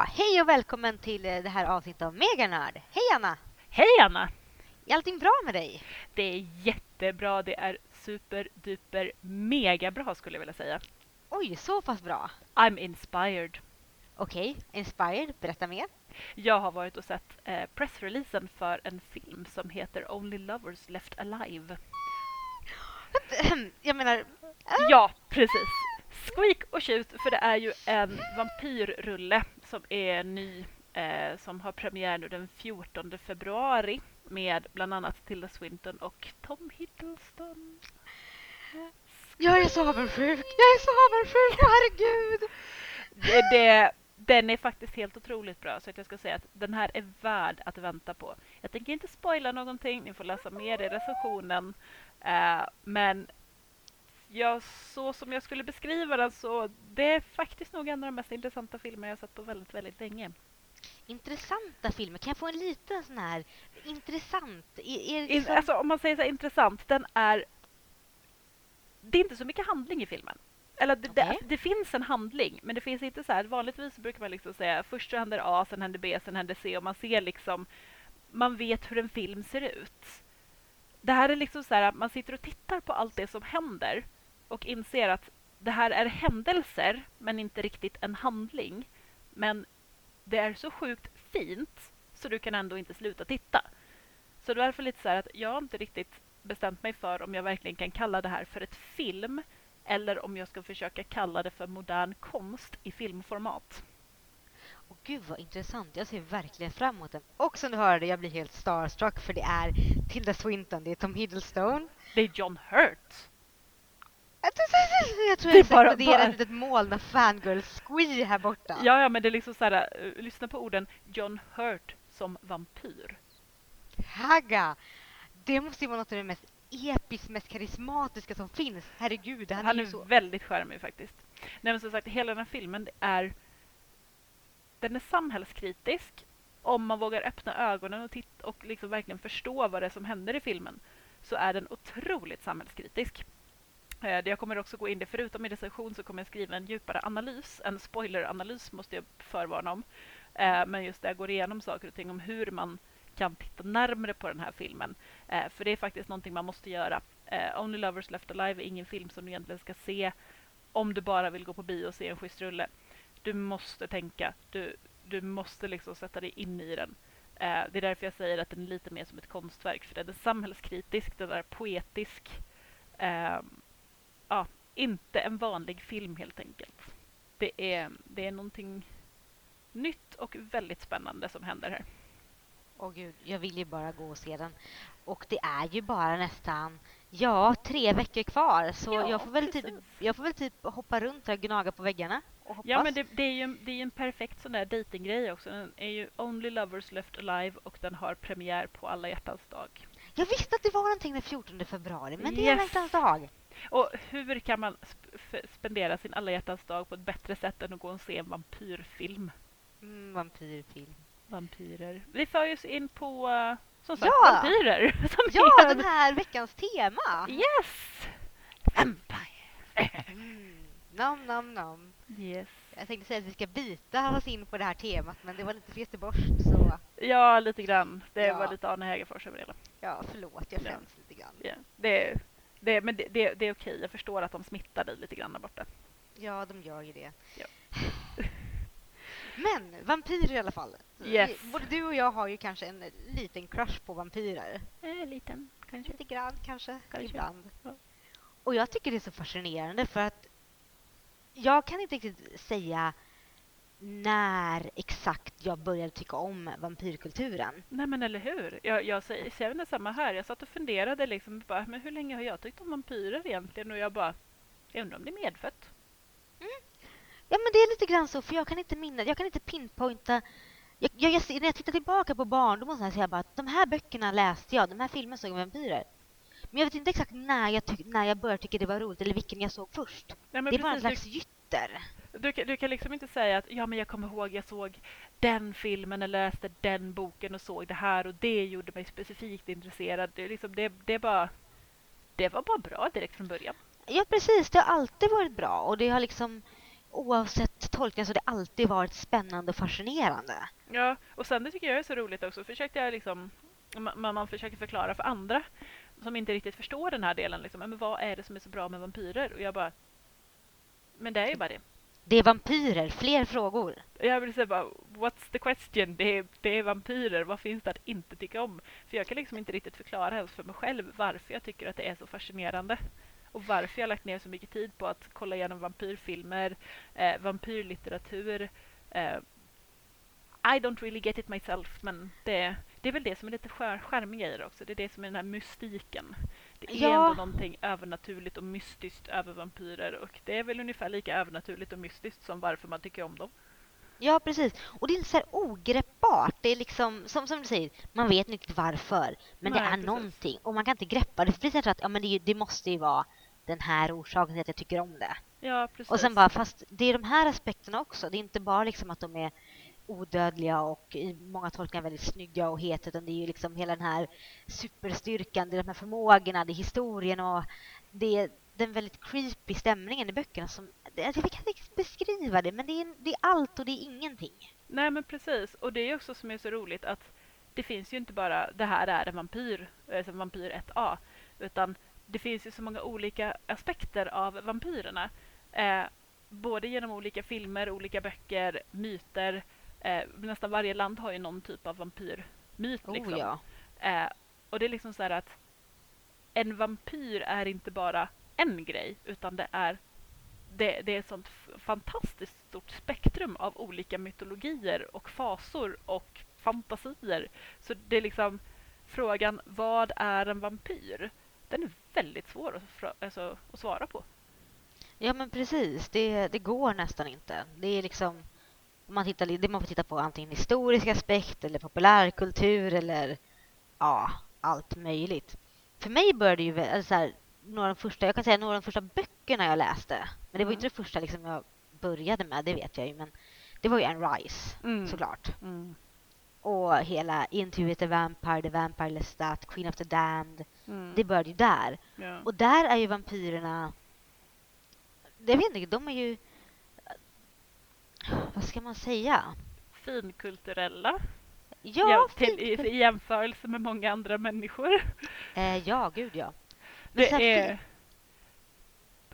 Ja, hej och välkommen till eh, det här avsnittet av Meganörd. Hej Anna! Hej Anna! Är allting bra med dig? Det är jättebra. Det är super duper mega bra skulle jag vilja säga. Oj, så pass bra. I'm inspired. Okej, inspired. Berätta mer. Jag har varit och sett eh, pressreleasen för en film som heter Only Lovers Left Alive. Jag menar, Ja, precis. Squeak och tjut, för det är ju en vampyrrulle som är ny, eh, som har premiär nu den 14 februari med bland annat Tilda Swinton och Tom Hiddleston. jag är så avundsjuk. Jag är så avundsjuk, herregud! Det, det, den är faktiskt helt otroligt bra så att jag ska säga att den här är värd att vänta på. Jag tänker inte spoila någonting, ni får läsa mer i recensionen. Eh, men ja, så som jag skulle beskriva den så det är faktiskt nog en av de mest intressanta filmer jag sett på väldigt, väldigt länge. Intressanta filmer. Kan jag få en liten sån här intressant? Är, är liksom... alltså, om man säger så här, intressant, den är... Det är inte så mycket handling i filmen. Eller det, Okej. det, det finns en handling, men det finns inte så här... Vanligtvis brukar man liksom säga först så händer A, sen händer B, sen händer C och man ser liksom... Man vet hur en film ser ut. Det här är liksom så här att man sitter och tittar på allt det som händer och inser att det här är händelser, men inte riktigt en handling. Men det är så sjukt fint så du kan ändå inte sluta titta. Så det är därför lite så här att jag har inte riktigt bestämt mig för om jag verkligen kan kalla det här för ett film eller om jag ska försöka kalla det för modern konst i filmformat. Åh, gud vad intressant. Jag ser verkligen fram emot den. Och som du hörde, jag blir helt starstruck för det är Tilda Swinton, det är Tom Hiddleston. Det är John Hurt. Jag tror jag är bara- exploderar bara- ett litet moln av fangirl-squee här borta. Ja, ja, men det är liksom så här, uh, lyssna på orden John Hurt som vampyr. Haga! Det måste ju vara något av det mest episkt, mest karismatiska som finns. Herregud, han, Han är är ju så... väldigt charmig faktiskt. Nej, men som sagt, hela den här filmen är... Den är samhällskritisk om man vågar öppna ögonen och, titta och liksom verkligen förstå vad det är som händer i filmen så är den otroligt samhällskritisk. Eh, jag kommer också gå in det, förutom i recension så kommer jag skriva en djupare analys, en spoileranalys måste jag förvarna om. Eh, men just där jag går igenom saker och ting om hur man kan titta närmare på den här filmen. Eh, för det är faktiskt någonting man måste göra. Only Lovers Left Alive är ingen film som du egentligen ska se om du bara vill gå på bio och se en schysst rulle. Du måste tänka, du, du måste liksom sätta dig in i den. Det är därför jag säger att den är lite mer som ett konstverk, för den är samhällskritisk, den är poetisk. Ehm, ja, inte en vanlig film helt enkelt. Det är, det är någonting nytt och väldigt spännande som händer här. Åh gud, jag vill ju bara gå och se den. Och det är ju bara nästan, ja, tre veckor kvar. Så Ja, jag, får väl typ, jag får väl typ hoppa runt och gnaga på väggarna. Ja, men det, det är ju det är en perfekt sån där datinggrej också. Den är ju Only Lovers Left Alive och den har premiär på alla hjärtans dag. Jag visste att det var någonting den 14 februari, men det är Yes. alla hjärtans dag. Och hur kan man sp- spendera sin alla hjärtans dag på ett bättre sätt än att gå och se en vampyrfilm? Mm, vampyrfilm. Vampyrer. Vi för oss in på, eh, som sagt, Ja! vampyrer. Som Ja, är den här veckans tema! Yes! Vampire. Mm, nom, nom, nom. Yes. Jag tänkte säga att vi ska bita oss in på det här temat, men det var lite för göteborgskt, så Ja, lite grann. Det Ja. var lite Arne Hägerfors över det hela. ja, förlåt, jag Ja. skäms lite grann. Ja, det, det, men det, det, det är okej. Jag förstår att de smittar dig lite grann där borta. Ja, de gör ju det. Ja. Men vampyrer i alla fall. Yes. Både du och jag har ju kanske en liten crush på vampyrer. Eh, liten, kanske. Lite grann kanske, Kanske. ibland. Ja. Och jag tycker det är så fascinerande för att jag kan inte riktigt säga när exakt jag började tycka om vampyrkulturen. Nej men eller hur? Jag, jag säger, säger det samma här. Jag satt och funderade liksom, bara, men hur länge har jag tyckt om vampyrer egentligen? Och jag bara, jag undrar om det är medfött? Ja men det är lite grann så för jag kan inte minna, jag kan inte pinpointa jag, jag, jag, när jag tittar tillbaka på barndomen så här säger jag bara att de här böckerna läste jag, de här filmerna såg jag om vampyrer. Men jag vet inte exakt när jag, när jag började tycka det var roligt eller vilken jag såg först. Nej, men det är bara en precis, slags gytter. Du, du, kan, du kan liksom inte säga att ja men jag kommer ihåg jag såg den filmen eller läste den boken och såg det här och det gjorde mig specifikt intresserad. Det, liksom, det, det, bara, det var bara bra direkt från början. Ja precis, det har alltid varit bra och det har liksom oavsett tolkningar så har det alltid varit spännande och fascinerande. Ja, och sen det tycker jag är så roligt också. Försökte jag liksom, man, man försöker förklara för andra som inte riktigt förstår den här delen. Liksom, men vad är det som är så bra med vampyrer? Och jag bara, men det är ju bara det. Det är vampyrer, fler frågor. Jag vill säga bara, what's the question? Det är, det är vampyrer, vad finns det att inte tycka om? För jag kan liksom inte riktigt förklara ens för mig själv varför jag tycker att det är så fascinerande. Och varför jag har lagt ner så mycket tid på att kolla igenom vampyrfilmer, eh, vampyrlitteratur. Eh, I don't really get it myself, men det, det är väl det som är lite charmiga i det också. Det är det som är den här mystiken. Det är Ja. ändå någonting övernaturligt och mystiskt över vampyrer och det är väl ungefär lika övernaturligt och mystiskt som varför man tycker om dem. Ja, precis. Och det är så här ogreppbart. Det är liksom, som, som du säger, man vet inte riktigt varför. Men Nej, det är precis. någonting. Och man kan inte greppa det. För precis att ja, men det, det måste ju vara den här orsaken till att jag tycker om det. Ja, precis. Och sen bara, fast det är de här aspekterna också. Det är inte bara liksom att de är odödliga och i många tolkningar väldigt snygga och heta utan det är ju liksom hela den här superstyrkan, det är de här förmågorna, det är historien och det är den väldigt creepy stämningen i böckerna som, jag kan inte riktigt beskriva det men det är, det är allt och det är ingenting. Nej, men precis. Och det är också som är så roligt att det finns ju inte bara det här är en vampyr, alltså vampyr 1A, utan det finns ju så många olika aspekter av vampyrerna. Eh, både genom olika filmer, olika böcker, myter. Eh, nästan varje land har ju någon typ av vampyrmyt. Liksom. Oh ja. Eh, och det är liksom så här att en vampyr är inte bara en grej, utan det är det, det är ett sånt fantastiskt stort spektrum av olika mytologier och fasor och fantasier. Så det är liksom frågan, vad är en vampyr? Den är väldigt svår att, alltså, att svara på. Ja men precis, det, det går nästan inte. Det är liksom, om man tittar, det man får titta på antingen historisk aspekt eller populärkultur eller ja, allt möjligt. För mig började ju alltså så här, några av de första, jag kan säga några av de första böckerna jag läste. Men det var Mm. inte det första liksom jag började med, det vet jag ju. Men det var ju Anne Rice, Mm. såklart. Mm. Och hela Into with the Vampire, The Vampire Lestat, Queen of the Damned. Mm. Det började ju där. Ja. Och där är ju vampyrerna... Jag vet inte, de är ju... Vad ska man säga? Finkulturella Ja, ja, till, i, i jämförelse med många andra människor. Eh, ja, gud ja. Men Det är... fin-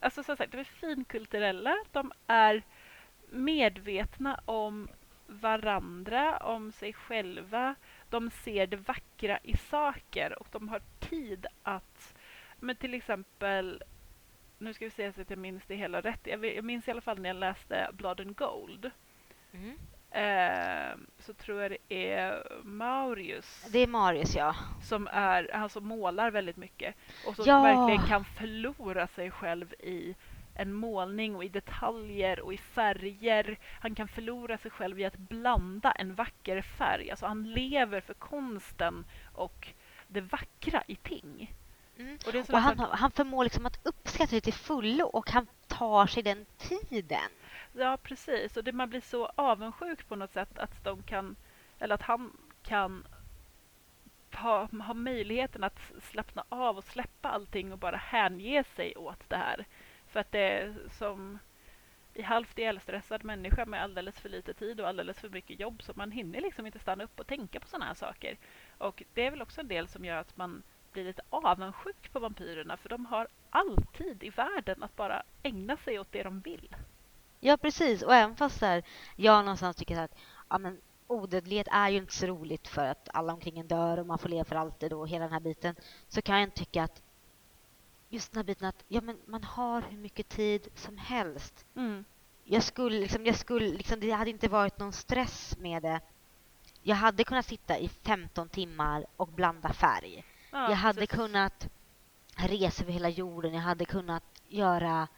Alltså som sagt, de är finkulturella. De är medvetna om varandra, om sig själva. De ser det vackra i saker och de har tid att... Men till exempel... Nu ska vi se så att jag minns det hela rätt. Jag, minns i alla fall när jag läste Blood and Gold. Mm. Eh, så tror jag det är Maurius Det är Marius, ja. som är han som målar väldigt mycket och som Ja. verkligen kan förlora sig själv i en målning och i detaljer och i färger. Han kan förlora sig själv i att blanda en vacker färg. Alltså han lever för konsten och det vackra i ting. Mm. Och Och han, han förmår liksom att uppskatta det till fullo och han tar sig den tiden. Ja, precis. Och det, man blir så avundsjuk på något sätt att de kan, eller att han kan ha, ha möjligheten att slappna av och släppa allting och bara hänge sig åt det här. För att det är som i halvt ihjälstressad människa med alldeles för lite tid och alldeles för mycket jobb så man hinner liksom inte stanna upp och tänka på sådana här saker. Och det är väl också en del som gör att man blir lite avundsjuk på vampyrerna för de har all tid i världen att bara ägna sig åt det de vill. Ja, precis. Och även fast här, jag någonstans tycker att ja, men, odödlighet är ju inte så roligt för att alla omkring en dör och man får leva för alltid och hela den här biten så kan jag tycka att just den här biten att ja, men man har hur mycket tid som helst. Mm. Jag skulle liksom, jag skulle liksom, det hade inte varit någon stress med det. Jag hade kunnat sitta i 15 timmar och blanda färg. Ja, jag hade precis. kunnat resa över hela jorden. Jag hade kunnat göra,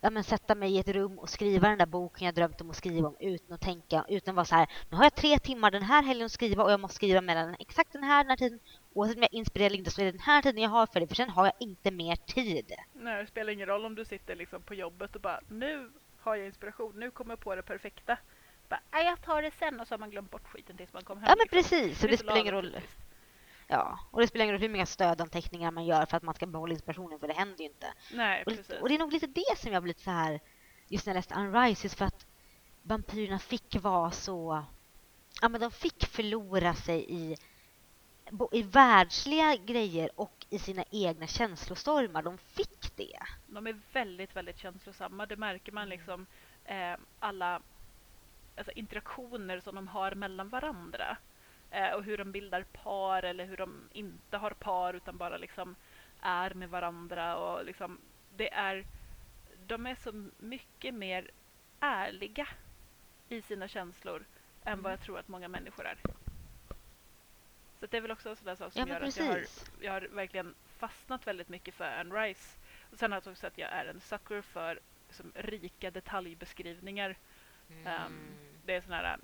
ja, men sätta mig i ett rum och skriva den där boken jag drömt om att skriva om utan att tänka, utan att vara så här, nu har jag tre timmar den här helgen att skriva och jag måste skriva mellan exakt den här, den här tiden. Oavsett om jag är inspirerad eller inte så är det den här tiden jag har för det, för sen har jag inte mer tid. Nej, det spelar ingen roll om du sitter liksom på jobbet och bara nu har jag inspiration, nu kommer jag på det perfekta. Bara, "Nej, jag tar det sen och så har man glömt bort skiten tills man kommer hem. Ja, men liksom. precis. Så det så spelar ingen roll. typiskt. Ja, och det spelar ingen roll hur många stödanteckningar man gör för att man ska behålla inspirationen, för det händer ju inte. Nej, Och, precis. och det är nog lite det som jag blivit så här, just när jag läste Unrises, för att vampyrerna fick vara så... Ja, men de fick förlora sig i, i världsliga grejer och i sina egna känslostormar. De fick det. De är väldigt, väldigt känslosamma. Det märker man Mm. liksom eh, alla alltså, interaktioner som de har mellan varandra. Eh, och hur de bildar par eller hur de inte har par utan bara liksom är med varandra. Och liksom, det är, de är så mycket mer ärliga i sina känslor än vad Mm. jag tror att många människor är. Så det är väl också en sån där sak som Ja, gör att jag har precis. jag har verkligen fastnat väldigt mycket för Anne Rice. Och sen har jag också att jag är en sucker för liksom, rika detaljbeskrivningar. Mm. det är sån här,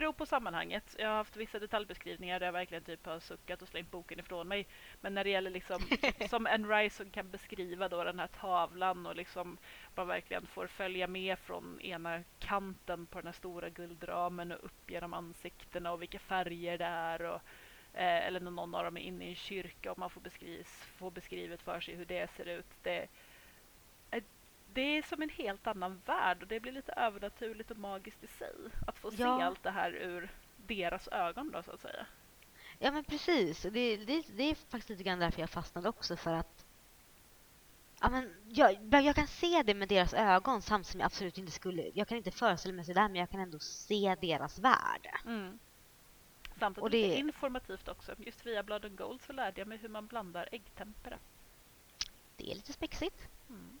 beror på sammanhanget. Jag har haft vissa detaljbeskrivningar där jag verkligen typ har suckat och slängt boken ifrån mig. Men när det gäller liksom, som Anne Rice som kan beskriva då den här tavlan och liksom man verkligen får följa med från ena kanten på den här stora guldramen och upp genom ansiktena och vilka färger det är. Och, eh, eller när någon av dem är inne i en kyrka och man får, beskrivs, får beskrivet för sig hur det ser ut. Det, det är som en helt annan värld och det blir lite övernaturligt och magiskt i sig. Att få se Ja. allt det här ur deras ögon då så att säga. Ja, men precis. Det, det, det är faktiskt lite grann därför jag fastnade också. För att ja, men jag, jag kan se det med deras ögon samtidigt som jag absolut inte skulle... Jag kan inte föreställa mig sådär, men jag kan ändå se deras värld. Mm. Samt att Och det är det- informativt också. Just via Blood and Gold så lärde jag mig hur man blandar äggtempera. Det är lite spexigt. Mm.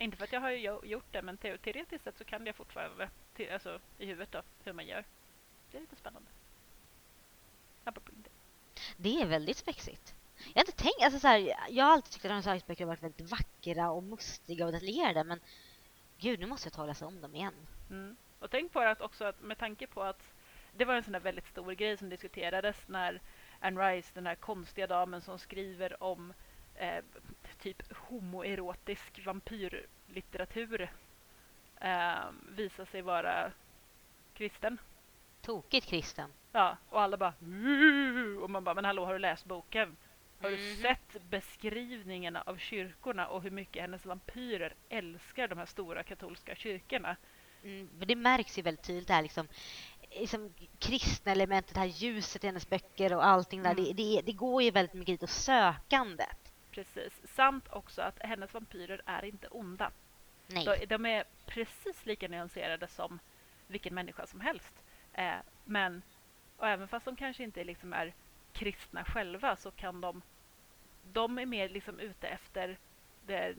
Inte för att jag har gjort det, men teo- teoretiskt sett så kan jag fortfarande alltså, i huvudet då, hur man gör. Det är lite spännande. Apropå det. Det är väldigt spexigt. Jag har inte tänkt... Alltså, så här, jag har alltid tyckt att Dinosaurier böcker har varit väldigt vackra och mustiga och detaljerade, men gud, nu måste jag ta och läsa om dem igen. Mm. Och tänk på att också att med tanke på att det var en sån där väldigt stor grej som diskuterades när Anne Rice, den här konstiga damen som skriver om eh, typ homoerotisk vampyrlitteratur eh, visar sig vara kristen. Tokigt, Kristen. Ja, och alla bara och man bara men hallå har du läst boken? Har du Mhm. sett beskrivningarna av kyrkorna och hur mycket hennes vampyrer älskar de här stora katolska kyrkorna? Mm, men det märks ju väldigt tydligt det här liksom, liksom kristna elementet, det här ljuset i hennes böcker och allting där. Mm. Det, det, det går ju väldigt mycket dit och sökandet. Precis. Samt också att hennes vampyrer är inte onda. Nej. De, de är precis lika nyanserade som vilken människa som helst. Eh, men, och även fast de kanske inte liksom är kristna själva så kan de... De är mer liksom ute efter det,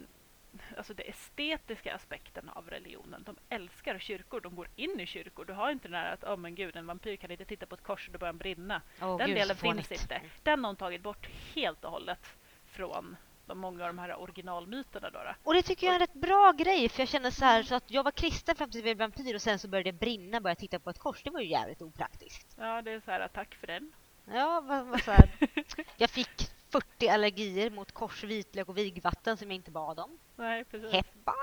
alltså det estetiska aspekten av religionen. De älskar kyrkor, de går in i kyrkor. Du har inte den här att oh, men gud, en vampyr kan inte titta på ett kors och det börjar brinna. Åh, Den gud, delen finns inte. Den har de tagit bort helt och hållet från de många av de här originalmyterna. Då, då. Och det tycker jag är en rätt bra grej, för jag känner så här, så att jag var kristen fram till jag blev vampyr och sen så började det brinna och började titta på ett kors. Det var ju jävligt opraktiskt. Ja, det är så här, tack för den. Ja, vad, vad så här. Jag fick 40 allergier mot kors, vitlök och vigvatten som jag inte bad om. Nej, precis. Heppa!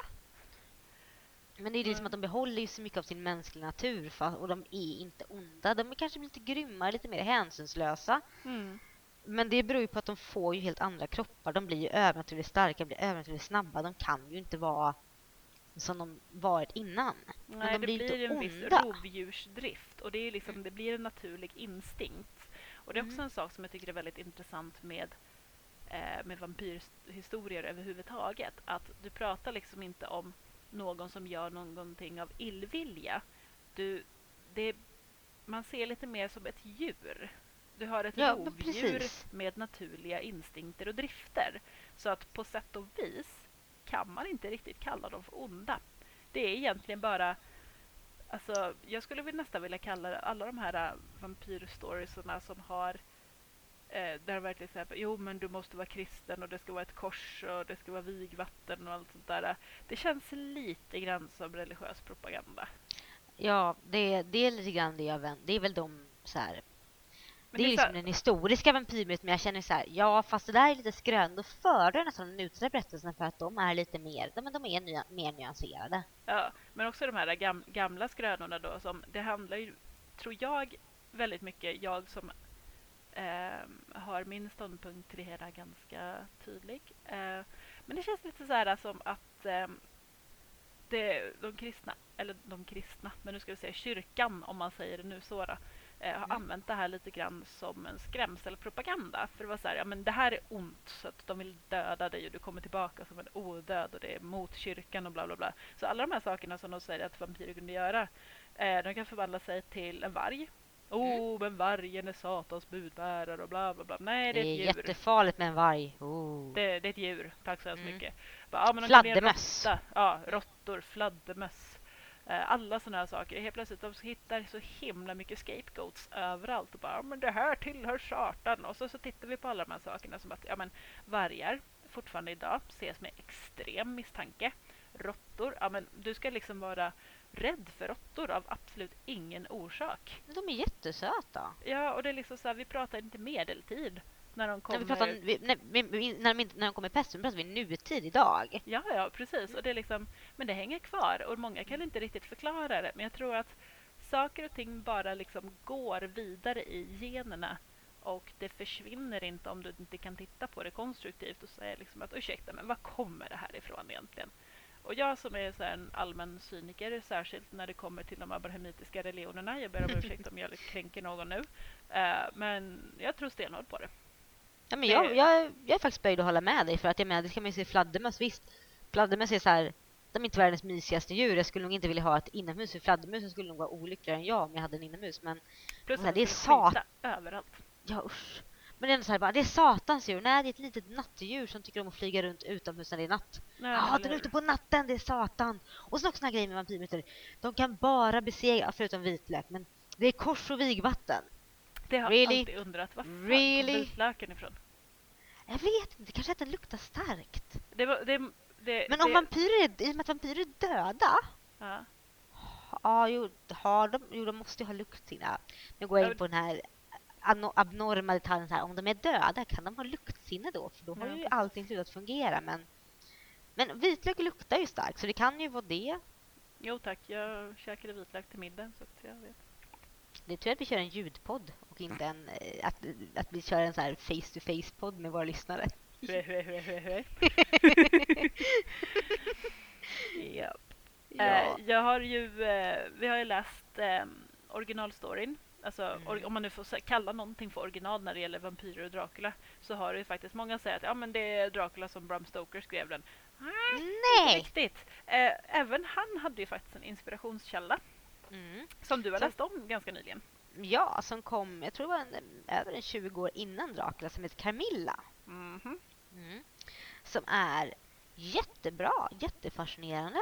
Men det är liksom Mm. att de behåller ju så mycket av sin mänskliga natur och de är inte onda. De är kanske lite grymmare, lite mer hänsynslösa. Mm. Men det beror ju på att de får ju helt andra kroppar. De blir ju övernaturligt starka, blir övernaturligt snabba. De kan ju inte vara som de varit innan. Nej, de det blir blir inte en viss onda. rovdjursdrift och det, är liksom, det blir en naturlig instinkt. Och det är också Mm. en sak som jag tycker är väldigt intressant med, eh, med vampyrhistorier överhuvudtaget. Att du pratar liksom inte om någon som gör någonting av illvilja. Du, det, man ser lite mer som ett djur. Du har ett Ja, rovdjur med naturliga instinkter och drifter. Så att på sätt och vis kan man inte riktigt kalla dem för onda. Det är egentligen bara Alltså, jag skulle väl nästan vilja kalla alla de här äh, vampyrstoriesarna som har eh, där verkligen säger jo men du måste vara kristen och det ska vara ett kors och det ska vara vigvatten och allt sånt där. Det känns lite grann som religiös propaganda. Ja, det, det är lite grann det jag vänder. Det är väl de så här. Men det är så liksom här- den historiska vampyrmyten, men jag känner så här, ja fast det där är lite skrön. Då föredrar jag nästan den nutida berättelsen för att de är lite mer, de, de är nya, mer nyanserade. Ja, men också de här gam, gamla skrönorna då som det handlar ju, tror jag, väldigt mycket, jag som ehm, har min ståndpunkt till det hela ganska tydlig. Eh, men det känns lite så här som att ehm, det, de kristna, eller de kristna, men nu ska vi säga kyrkan om man säger det nu så då, eh, har Mm. använt det här lite grann som en skrämselpropaganda. För det var så här, ja men det här är ont så att de vill döda dig och du kommer tillbaka som en odöd och det är mot kyrkan och bla bla bla. Så alla de här sakerna som de säger att vampyrer kunde göra, eh, de kan förvandla sig till en varg. Oh, men vargen är satans budbärare och bla bla bla. Nej, det Det är är ett djur. jättefarligt med en varg. Oh. Det, det är ett djur. Tack så hemskt Mm. mycket. Bara, ja, men Fladdermöss. råtta. Ja, råttor, fladdermöss. Eh, Alla sådana här saker. Helt plötsligt de hittar så himla mycket scapegoats överallt. Och bara, men det här tillhör Satan. Och så, så tittar vi på alla de här sakerna som att ja, men vargar fortfarande idag ses med extrem misstanke. Råttor, ja men du ska liksom vara rädd för råttor av absolut ingen orsak. De är jättesöta. Ja, och det är liksom så här, vi pratar inte medeltid när de När, kommer. vi pratar, vi, när, vi, när, de, när de kommer i pesten pratar vi nutid idag. Ja, ja, precis. Och det är liksom, men det hänger kvar och många kan inte riktigt förklara det. Men jag tror att saker och ting bara liksom går vidare i generna och det försvinner inte om du inte kan titta på det konstruktivt och säga liksom att ursäkta, men var kommer det här ifrån egentligen? Och jag som är så en allmän cyniker, särskilt när det kommer till de abrahamitiska religionerna, jag ber om ursäkt om jag kränker någon nu, eh, men jag tror stenhårt på det. Ja, men jag, jag, jag är faktiskt böjd att hålla med dig för att jag menar, det kan man ju se fladdermöss. Visst, fladdermöss är så här, de är inte världens mysigaste djur. Jag skulle nog inte vilja ha ett inomhus för fladdermusen skulle nog vara olyckligare än jag om jag hade en inomhus. Men Plus här, det är skulle skita sat- överallt. ja usch. Men det är så här bara, det är satans djur. Nej, det är ett litet nattdjur som tycker om att flyga runt utomhus när det är natt. Ja, eller den är ute på natten, det är satan. Och så också såna grejer med vampyrmyter. De kan bara besegra, förutom vitlök, men det är kors och vigvatten. Det har jag Really? alltid undrat. Var fan Really? kom vitlöken ifrån? Jag vet inte, kanske att den luktar starkt. Det det, det, Men om vampyrer i och med att vampyrer är döda. ja. Ja, jo, har de, jo, de måste ju ha luktsinne. Nu går jag Ja, in på den här abnorma detaljen här. Om de är döda, kan de ha luktsinne då? För då har Ja, ju allting slutat fungera. Men, men vitlök luktar ju starkt, så det kan ju vara det. Jo tack, jag käkade vitlök till middag så att jag vet. Det är tur att vi kör en ljudpodd och inte en, eh, att, att vi kör en så här face-to-face-podd med våra lyssnare. ja. Eh, jag har ju, eh, vi har ju läst eh, originalstoryn. Alltså, Mm. or, om man nu får kalla någonting för original när det gäller vampyrer och Dracula så har det ju faktiskt många säger att ja, men det är Dracula som Bram Stoker skrev den. Inte Nej! riktigt. Eh, även han hade ju faktiskt en inspirationskälla Mm. som du har Som- läst om ganska nyligen. Ja, som kom, jag tror det var en, över en 20 år innan Dracula, som heter Carmilla. Mhm. Mm. Som är jättebra, jättefascinerande.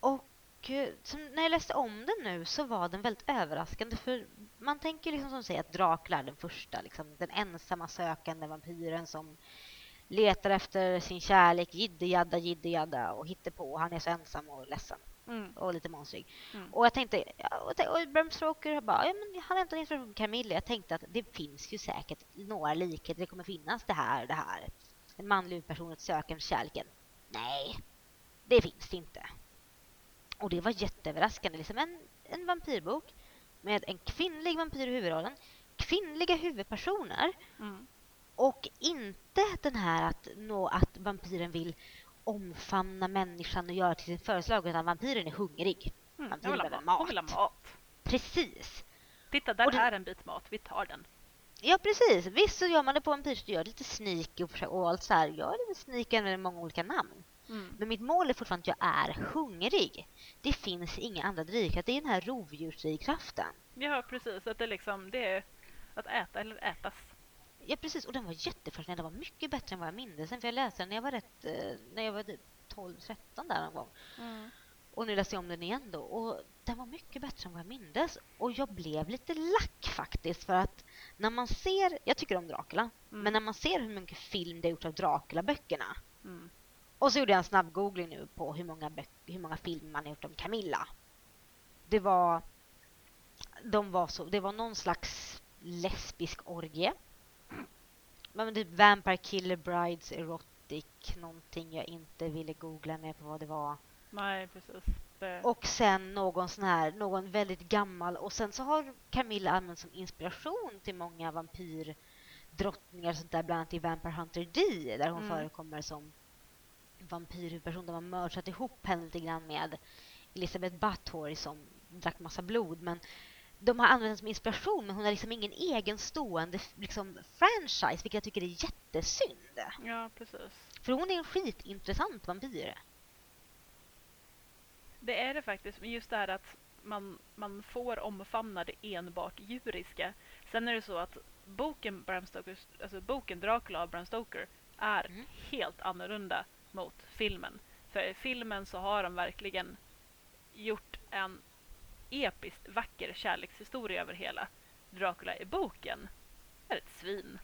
Och eh, som, när jag läste om den nu så var den väldigt överraskande. För man tänker liksom som säger att Dracula är den första, liksom, den ensamma sökande vampyren som letar efter sin kärlek, jidde-jadda, jidde-jadda och hittar på. Han är så ensam och ledsen Mm. och lite monstrig. Mm. Och jag tänkte, och, Bram Stoker bara, ja, men han hämtade inspiration från Camilla. Jag tänkte att det finns ju säkert några likheter. Det kommer finnas det här och det här. En manlig person att söka efter kärleken. Nej, det finns det inte. Och det var jätteöverraskande. Liksom en, en vampyrbok med en kvinnlig vampyr i huvudrollen. Kvinnliga huvudpersoner. Mm. Och inte den här att, nå, att vampyren vill omfamna människan och göra till sin föreslag utan vampyren är hungrig. Mm. Vill ha mat. Hon vill ha mat. Precis. Titta, där det- är en bit mat. Vi tar den. Ja, precis. Visst så gör man det på vampyr så gör lite sneaky och, och allt så här. Jag är lite sneaky med många olika namn. Mm. Men mitt mål är fortfarande att jag är hungrig. Det finns inga andra drivkrafter. Det är den här rovdjursdrivkraften. Ja, precis. Att det, liksom, det är att äta eller ätas. Ja, precis. Och den var jättefascinerande. Den var mycket bättre än vad jag minns den. För jag läste den när jag var rätt... Eh, när jag var typ 12-13 där någon gång. Mm. Och nu läste jag om den igen då. Och den var mycket bättre än vad jag mindes. Och jag blev lite lack faktiskt. För att när man ser... Jag tycker om Dracula. Mm. Men när man ser hur mycket film det är gjort av Dracula-böckerna. Mm. Och så gjorde jag en snabb googling nu på hur många, hur många filmer man har gjort om Camilla. Det var... De var så, det var någon slags lesbisk orgie. Men typ Vampire Killer Brides Erotic, någonting jag inte ville googla ner på vad det var. Nej, precis. Det... Och sen någon sån här, någon väldigt gammal. Och sen så har Camilla använts som inspiration till många vampyrdrottningar och sånt där, bland annat i Vampire Hunter D, där hon Mm. förekommer som vampyrhuvudperson. De har mördat ihop henne lite grann med Elizabeth Butthorey som drack massa blod. Men de har använt henne som inspiration men hon har liksom ingen egen stående liksom, franchise vilket jag tycker är jättesynd. Ja, precis. För hon är en skitintressant vampyr. Det är det faktiskt. Men just det här att man, man får omfamna det enbart djuriska. Sen är det så att boken, Bram Stokers, alltså boken Dracula av Bram Stoker är Mm. helt annorlunda mot filmen. För i filmen så har de verkligen gjort en episkt vacker kärlekshistoria över hela. Dracula i boken är ett svin.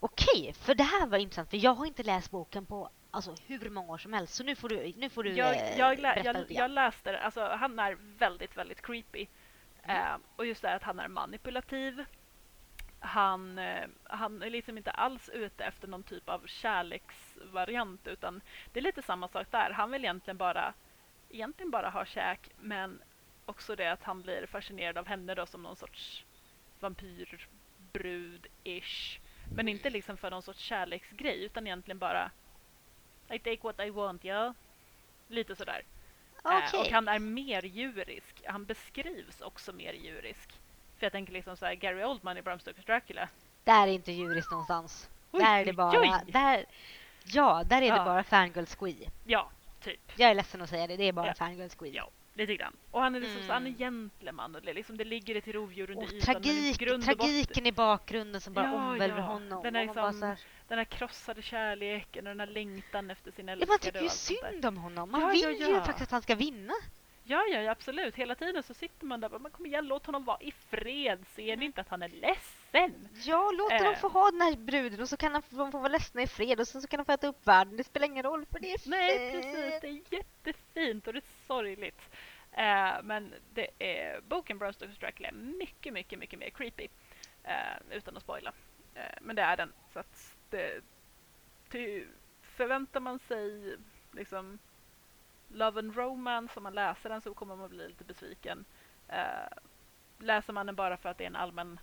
Okej, för det här var intressant för jag har inte läst boken på alltså, hur många år som helst så nu får du, nu får du Jag, eh, jag, lä- jag, jag läste det, alltså han är väldigt, väldigt creepy. Mm. Eh, och just det här att han är manipulativ. Han, eh, han är liksom inte alls ute efter någon typ av kärleksvariant utan det är lite samma sak där. Han vill egentligen bara, egentligen bara ha käk men också det att han blir fascinerad av henne då som någon sorts vampyrbrud-ish. Men inte liksom för någon sorts kärleksgrej utan egentligen bara I take what I want, ja. Lite sådär. Eh, Okej. och han är mer djurisk. Han beskrivs också mer djurisk. För jag tänker liksom så här, Gary Oldman i Bram Stokers Dracula. Där är inte juris någonstans. Oj, där är det bara... oj. Där, ja, där är det Ja. bara fangirl squee. Ja, typ. Jag är ledsen att säga det, det är bara Ja. fangirl squee. Ja, lite grann. Och han är liksom så, han är Mm. gentleman och det, liksom, det ligger till rovdjur under Och ytan. tragik, grund tragiken i bakgrunden som bara Ja, omvälver ja. honom. Den är och man bara liksom här, Den här krossade kärleken och den här längtan efter sin ja, älskade man tycker ju synd om honom. Man Ja, vill ja, ju ja. faktiskt att han ska vinna. Ja, ja, ja, absolut. Hela tiden så sitter man där och bara, men kom igen, låt honom vara i fred. Ser ni inte att han är ledsen? Ja, låt honom Eh. få ha den här bruden och så kan han få, de få vara ledsna i fred och sen så kan han få äta upp världen. Det spelar ingen roll för det är Nej, fint. precis. Det är jättefint och det är sorgligt. Eh, men det är, boken Stokers Dracula är mycket, mycket, mycket mer creepy. Eh, utan att spoila. Eh, men det är den. Så att det, ty, förväntar man sig liksom Love and Romance om man läser den så kommer man bli lite besviken. Eh, läser man den bara för att det är en allmän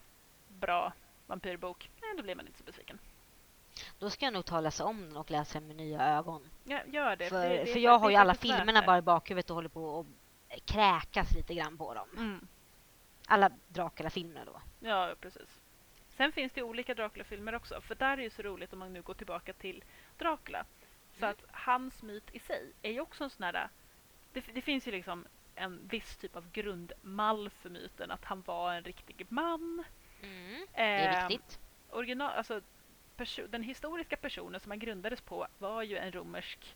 bra vampyrbok, nej, då blir man inte så besviken. Då ska jag nog ta och läsa om den och läsa den med nya ögon. Ja, gör det. För, det- det för jag har ju alla filmerna bara i bakhuvudet och håller på att kräkas lite grann på dem. Mm. Alla Dracula-filmer då. Ja, precis. Sen finns det olika Dracula-filmer också. För där är ju så roligt om man nu går tillbaka till Dracula. För Mm. att hans myt i sig är ju också en sån här... Det, det finns ju liksom en viss typ av grundmall för myten. Att han var en riktig man. Det är Eh, viktigt. Original, alltså, den historiska personen som han grundades på var ju en romersk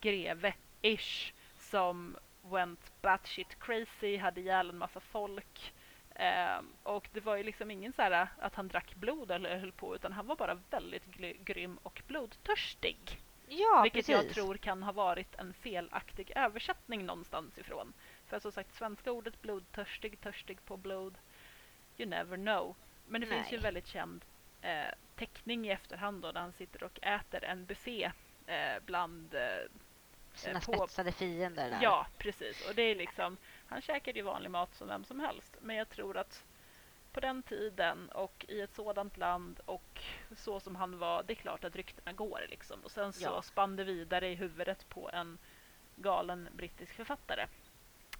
greve-ish som went batshit crazy, hade ihjäl en massa folk. Ehm, och det var ju liksom ingen så här att han drack blod eller höll på utan han var bara väldigt grym och blodtörstig. Ja, vilket precis. jag tror kan ha varit en felaktig översättning någonstans ifrån. För som sagt, svenska ordet blodtörstig, törstig på blod, you never know. Men det finns ju Nej. en väldigt känd eh, teckning i efterhand då, där han sitter och äter en buffé eh, bland eh, Sina på- spetsade fiender där. Ja, precis. Och det är liksom, han käkade ju vanlig mat som vem som helst. Men jag tror att på den tiden och i ett sådant land och så som han var, det är klart att ryktena går liksom. Och sen så Ja. spann det vidare i huvudet på en galen brittisk författare.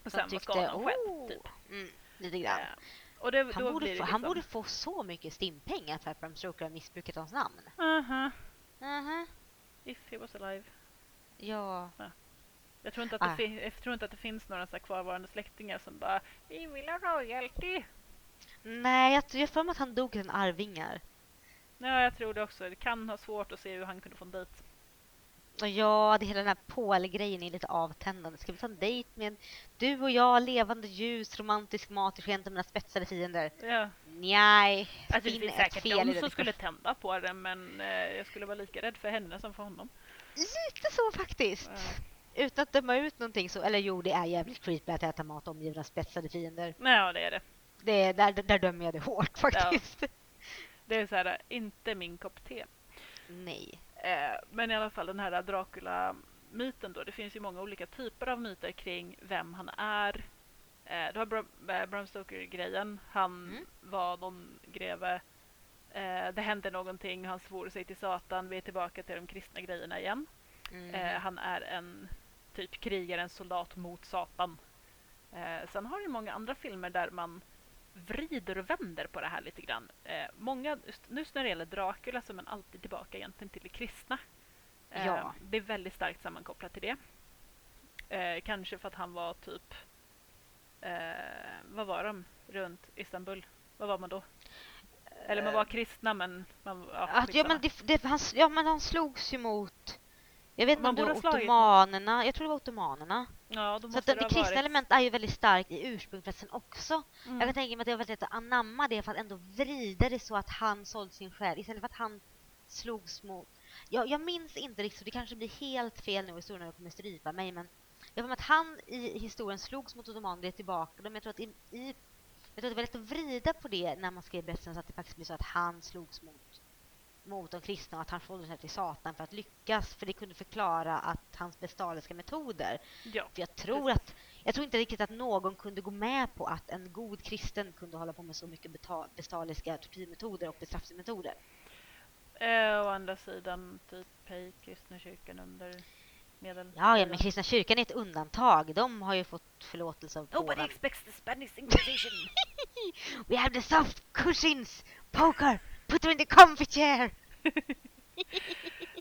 Och Som sen var tyckte, skadan skedd, "Oh." typ. Mm, lite grann. Eh, och det, Han borde, få, liksom, han borde få så mycket stimpengar för att Bram Stoker har missbrukat hans namn. Aha, Mhm. if he was alive. Ja. Jag tror inte att, Ah. det, fin- jag tror inte att det finns några så kvarvarande släktingar som bara Vi vill ha royalty. Nej, jag tror för mig att han dog utan arvingar. Ja, jag tror det också. Det kan ha svårt att se hur han kunde få en dejt. Ja, det hela den här Paul-grejen är lite avtändande. Ska vi ta en dejt med du och jag, levande ljus, romantisk mat i skenet av mina spetsade fiender? Ja. Nej, Alltså, det finn finns säkert fel de den som skulle tända på det men eh, jag skulle vara lika rädd för henne som för honom. Lite så faktiskt. Ja. Utan att döma ut någonting så, eller jo, det är jävligt creepy att äta mat omgiven av spetsade fiender. Nej, ja, det är det. Det är, där, där dömer jag det hårt faktiskt. Det är så här, inte min kopp te. Nej. Eh, men i alla fall den här Dracula-myten då. Det finns ju många olika typer av myter kring vem han är. Eh, du har Bram, eh, Bram Stoker-grejen. Han Mm. var någon greve. Eh, det hände någonting, han svor sig till Satan. Vi är tillbaka till de kristna grejerna igen. Mm. Eh, han är en typ krigare, en soldat mot Satan. Eh, sen har du många andra filmer där man vrider och vänder på det här lite grann. Eh, många, just, just när det gäller Dracula så är man alltid tillbaka egentligen till det kristna. Eh, Ja. Det är väldigt starkt sammankopplat till det. Eh, kanske för att han var typ... Eh, vad var de runt Istanbul? Vad var man då? Eller man var kristna men... Man, ja, Att, ja, men det, det, han, ja, men han slogs ju mot... Jag vet inte om det var ottomanerna. Jag tror det var ottomanerna. ja, Så att det, det kristna varit... element är ju väldigt starkt i ursprungsberättelsen också. Mm. Jag kan tänka mig att det var väldigt att anamma det för att ändå vrida det så att han sålde sin själ istället för att han slogs mot... Jag, jag minns inte riktigt, det kanske blir helt fel nu i historien och jag kommer strypa mig men jag vet att han i historien slogs mot ottomaner, det är tillbaka dem. Jag tror att i, i jag tror att det var lätt att vrida på det när man skrev berättelsen så att det faktiskt blir så att han slogs mot, mot de kristna och att han sålde sig till Satan för att lyckas. För det kunde förklara att hans bestialiska metoder Ja. för jag tror att jag tror inte riktigt att någon kunde gå med på att en god kristen kunde hålla på med så mycket bestialiska tortyrmetoder och bestraffningsmetoder. Eh, å andra sidan, typ, hej, kristna kyrkan under medel... Ja, ja, men kristna kyrkan är ett undantag. De har ju fått förlåtelse av Nobody påven. expects the Spanish Inquisition. We have the soft cushions! Poker! Put her in the comfy chair!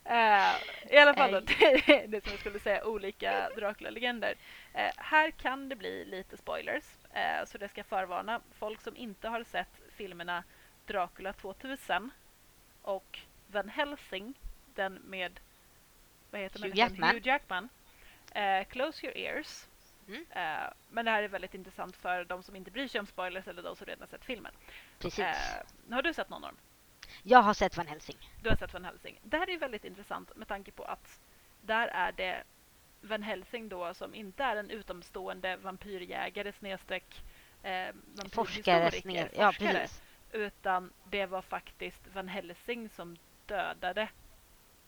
Eh, I alla fall, då, det, det som jag skulle säga, olika Dracula-legender. Eh, här kan det bli lite spoilers, eh, så det ska förvarna folk som inte har sett filmerna Dracula 2000 och Van Helsing, den med vad heter Hugh människan? Jackman. Hugh Jackman. Eh, close your ears. Mm. Eh, men det här är väldigt intressant för de som inte bryr sig om spoilers eller de som redan sett filmen. Precis. Eh, har du sett någon dem? Jag har sett Van Helsing. Du har sett Van Helsing. Det här är väldigt intressant med tanke på att där är det Van Helsing då som inte är en utomstående vampyrjägare snedstreck eh, Forskare, sned, ja forskare, precis. utan det var faktiskt Van Helsing som dödade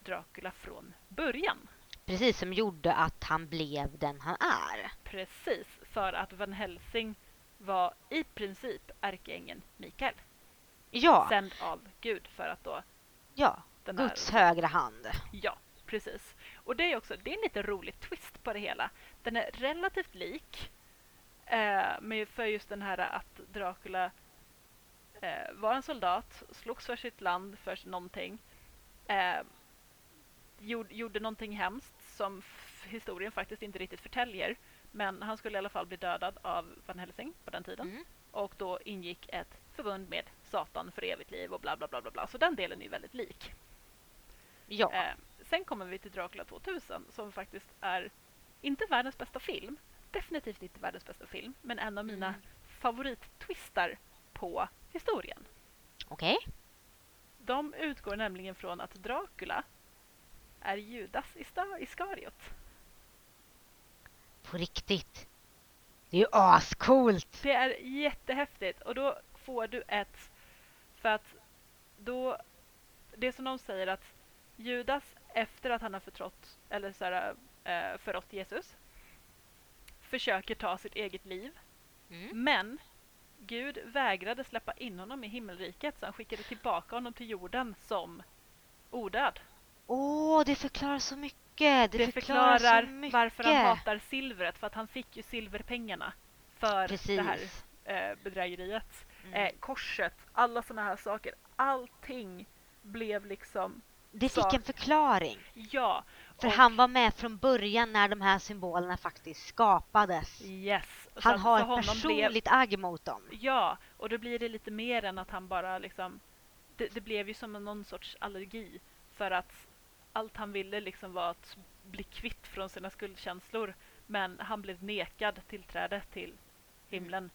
Dracula från början. Precis, som gjorde att han blev den han är. Precis, för att Van Helsing var i princip ärkeängeln Mikael. Ja, Sänd av Gud för att då ja. den här Guds högra hand. Ja, precis. Och det är också det är en lite rolig twist på det hela. Den är relativt lik. Eh, för just den här att Dracula eh, var en soldat, slogs för sitt land, för någonting. Eh, gjorde, gjorde någonting hemskt som historien faktiskt inte riktigt förtäljer. Men han skulle i alla fall bli dödad av Van Helsing på den tiden. Mm. Och då ingick ett förbund med Satan för evigt liv och bla bla bla bla. bla. Så den delen är väldigt lik. Ja. Eh, sen kommer vi till Dracula 2000 som faktiskt är inte världens bästa film. Definitivt inte världens bästa film, men en av mina Mm. favorittwistar på historien. Okej. De utgår nämligen från att Dracula är Judas Iskariot. På riktigt. Det är ju ascoolt! Det är jättehäftigt och då får du ett... För att då... Det är som de säger att Judas efter att han har förtrott, eller så här, eh, förrått Jesus försöker ta sitt eget liv. Mm. Men Gud vägrade släppa in honom i himmelriket så han skickade tillbaka honom till jorden som odöd. Åh, det förklarar så mycket! Det, Det förklarar, förklarar mycket! varför han hatar silvret, för att han fick ju silverpengarna för Precis. det här eh, bedrägeriet. Mm. Eh, korset, alla såna här saker. Allting blev liksom, det så- fick en förklaring. ja. För och- han var med från början när de här symbolerna faktiskt skapades. Yes. Så Han har ett personligt agg mot dem. Ja, och då blir det lite mer än att han bara liksom... Det, det blev ju som någon sorts allergi för att allt han ville liksom var att bli kvitt från sina skuldkänslor men han blev nekad tillträde till himlen,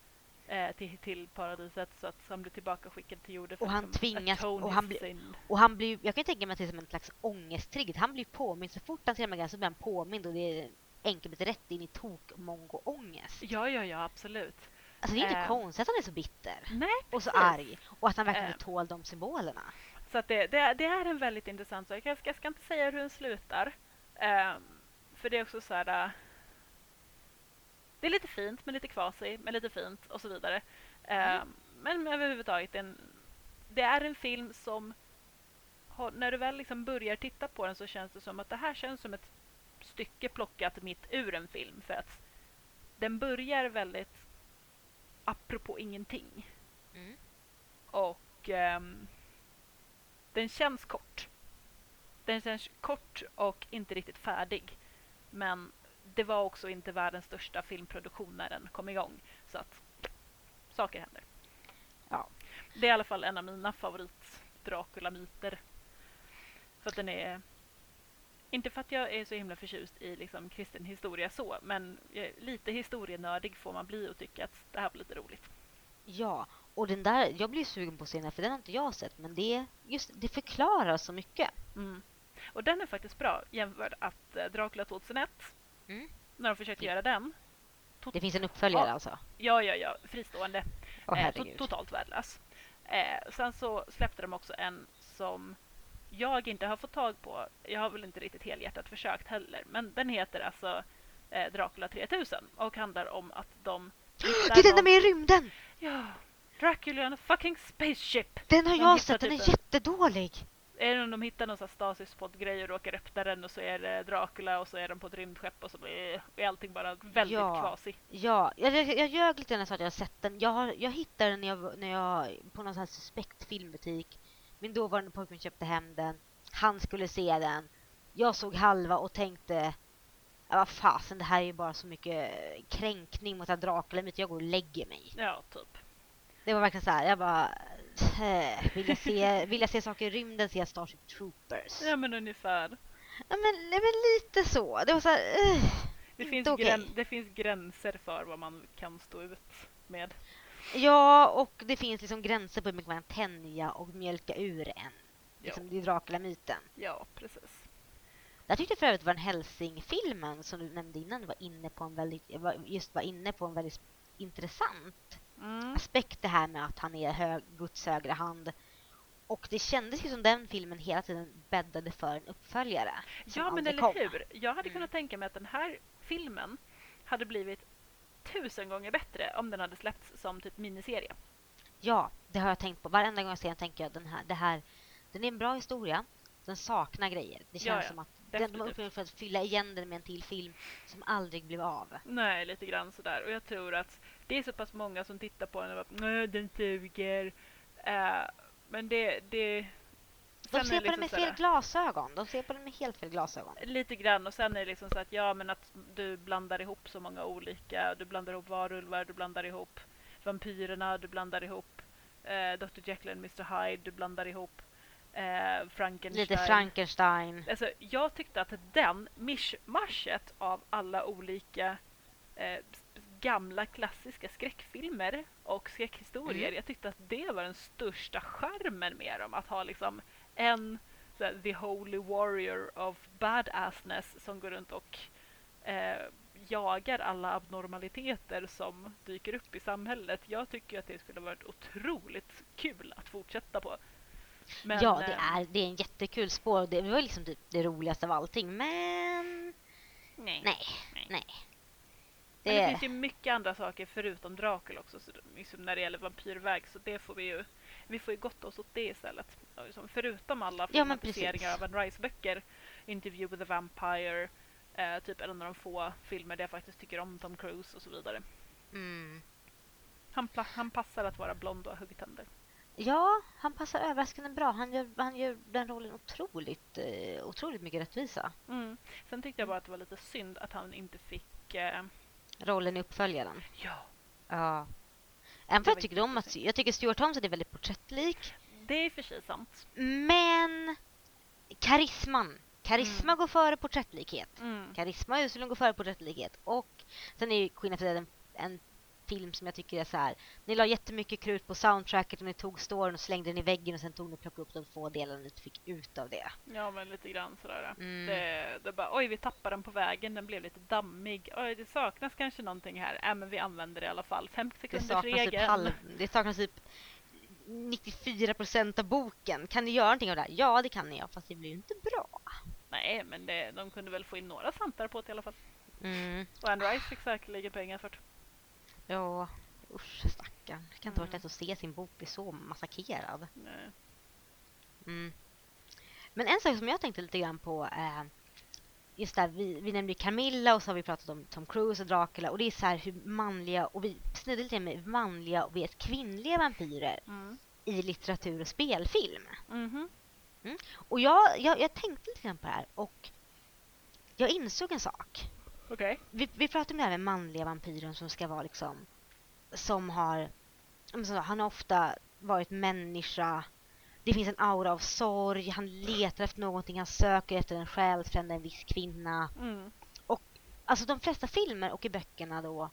eh, till, till paradiset så att han blev tillbaka skickad till jorden för Och han liksom tvingas- och han sin. Och han blir, jag kan tänka mig att det är som en slags ångesttrigger. Han blir påmind så fort han ser de här så blir han påmind och det är enkelt rätt in i tok-mongo-ångest. Ja, ja, ja, absolut. Alltså det är inte Eh. konstigt att han är så bitter. Nej, Och så arg. Och att han verkligen Eh. tål de symbolerna. Så att det, det, det är en väldigt intressant sak. Jag ska, jag ska inte säga hur den slutar. Ehm, för det är också så här... äh, det är lite fint, men lite kvasi, men lite fint och så vidare. Ehm, Men överhuvudtaget, en, det är en film som... Har, när du väl liksom börjar titta på den så känns det som att det här känns som ett stycke plockat mitt ur en film för att den börjar väldigt apropå ingenting. Mm. Och ehm, den känns kort. Den känns kort och inte riktigt färdig. Men det var också inte världens största filmproduktion när den kom igång. Så att saker händer. Ja. Det är i alla fall en av mina favorit Dracula-myter. För att den är... Inte för att jag är så himla förtjust i liksom kristen historia så, men lite historienördig får man bli och tycka att det här blir lite roligt. Ja, och den där, jag blir sugen på att se den här, för den har inte jag sett, men det, just, det förklarar så mycket. Mm. Och den är faktiskt bra jämfört att eh, Dracula 2001, Mm. när de försökte göra den. To- Det finns en uppföljare Ja. alltså? ja, ja, ja, fristående. Åh eh, to- totalt värdelös. Eh, sen så släppte de också en som jag inte har fått tag på. Jag har väl inte riktigt helhjärtat försökt heller. Men den heter alltså eh, Dracula 3000 och handlar om att de Det är den där med i rymden! Ja, Dracula on a fucking spaceship! Den har De jag sett, den typ är en- jättedålig! Är det om de hittar någon stasispodd-grej och råkar öppna den och så är det Dracula och så är de på ett rymdskepp och så är allting bara väldigt Ja. kvasig. Ja, jag, jag, jag ljög lite när jag sa att jag har sett den. Jag, har, jag hittade den när jag, när jag på någon sån här suspekt filmbutik. Min dåvarande pojkvän köpte hem den. Han skulle se den. Jag såg halva och tänkte vad fasen, det här är ju bara så mycket kränkning mot att Dracula myt. Jag går och lägger mig. Ja, typ. Det var verkligen så här, jag bara eh, vill jag se, vill jag se saker i rymden ser jag Starship Troopers. Ja, men ungefär. Ja, men, men lite så. Det var så här, eh, Det finns, okej. grän, det finns gränser för vad man kan stå ut med. Ja, och det finns liksom gränser på hur mycket man kan tänja och mjölka ur en. Liksom, det är Dracula-myten. ja precis. Jag tyckte för övrigt Van Helsing-filmen som du nämnde innan var inne på en väldigt, var- just var inne på en väldigt intressant Mm. aspekt det här med att han är hög, Guds högra hand. Och det kändes ju som den filmen hela tiden bäddade för en uppföljare. Ja, men eller kom. hur? Jag hade Mm. kunnat tänka mig att den här filmen hade blivit tusen gånger bättre om den hade släppts som typ miniserie. Ja, det har jag tänkt på. Varenda gång jag ser den tänker jag den här, det här, den är en bra historia. Den saknar grejer. Det känns Ja, ja. som att den, de har Definitivt. uppfunnit för att fylla igen den med en till film som aldrig blev av. Nej, lite grann sådär. Och jag tror att det är så pass många som tittar på den och bara "Nej, den suger. Eh, men det... det De ser på den liksom med sådär- fel glasögon. De ser på den med helt fel glasögon. Lite grann och sen är det liksom så att ja men att du blandar ihop så många olika. Du blandar ihop varulvar, du blandar ihop vampyrerna, du blandar ihop eh, Dr Jekyll och Mr Hyde, du blandar ihop eh, Frankenstein. Lite Frankenstein. Alltså, jag tyckte att den mischmaschet av alla olika gamla klassiska skräckfilmer och skräckhistorier. Mm. Jag tyckte att det var den största charmen med dem. Att ha liksom en här, the holy warrior of badassness som går runt och eh, jagar alla abnormaliteter som dyker upp i samhället. Jag tycker att det skulle varit otroligt kul att fortsätta på. Men, ja, det eh, är, det är en jättekul spår. Det var liksom typ det roligaste av allting. Men Nej. nej, Nej. nej. Men det Det, finns ju mycket andra saker förutom Dracula också, så liksom när det gäller vampyrväg, så det får vi ju vi får ju gotta oss åt det istället. Liksom, förutom alla Ja, filmatiseringar precis. av Anne Rice-böcker, Interview with a Vampire, eh, typ en av de få filmer där jag faktiskt tycker om Tom Cruise och så vidare. mm. Han, han passar att vara blond och ha huggtänder. Ja, han passar överraskande bra. Han gör, han gör den rollen otroligt, eh, otroligt mycket rättvisa. Mm. Sen tyckte jag bara att det var lite synd att han inte fick... Eh, Rollen i uppföljaren. ja, Ja. Även för jag tycker om att, jag tycker Stuart Thompson är väldigt porträttlik. det är för sig sant. Men karisman. Karisma Mm. går före porträttlikhet. Mm. Karisma och ursprung går före porträttlikhet. Och sen är ju Queen of Dead en, en film som jag tycker är så här. Ni la jättemycket krut på soundtracket och ni tog storyn och slängde den i väggen och sen tog ni och plockade upp de få delarna ni fick ut av det. Ja, men lite grann sådär. Mm. Det, det bara, oj, vi tappade den på vägen, den blev lite dammig. Oj, det saknas kanske någonting här. Äh, men vi använder det i alla fall. 50 Det sekunders typ regeln. halv, det saknas typ 94 procent av boken. Kan ni göra någonting av det här? Ja, det kan ni. Ja, fast det blir ju inte bra. Nej, men det, de kunde väl få in några slantar på det i alla fall. Mm. Och Anne Rice fick säkerligen pengar för det. Ja, usch stackarn. Det kan inte varit Mm. lätt att se sin bok bli så massakrerad. Nej. Mm. Men en sak som jag tänkte lite grann på eh, just där, vi, vi nämnde Camilla och så har vi pratat om Tom Cruise och Dracula och det är så här hur manliga och vi snuddade lite med manliga och vet kvinnliga vampyrer Mm. i litteratur och spelfilm. Mhm. Och jag, jag, jag tänkte lite grann på det här och jag insåg en sak. Okej. Vi, vi pratade om det här med manliga vampyren som ska vara liksom som har han har ofta varit människa. Det finns en aura av sorg. Han letar efter någonting. Han söker efter en själsfrände, en viss kvinna. Mm. Alltså de flesta filmer och i böckerna då,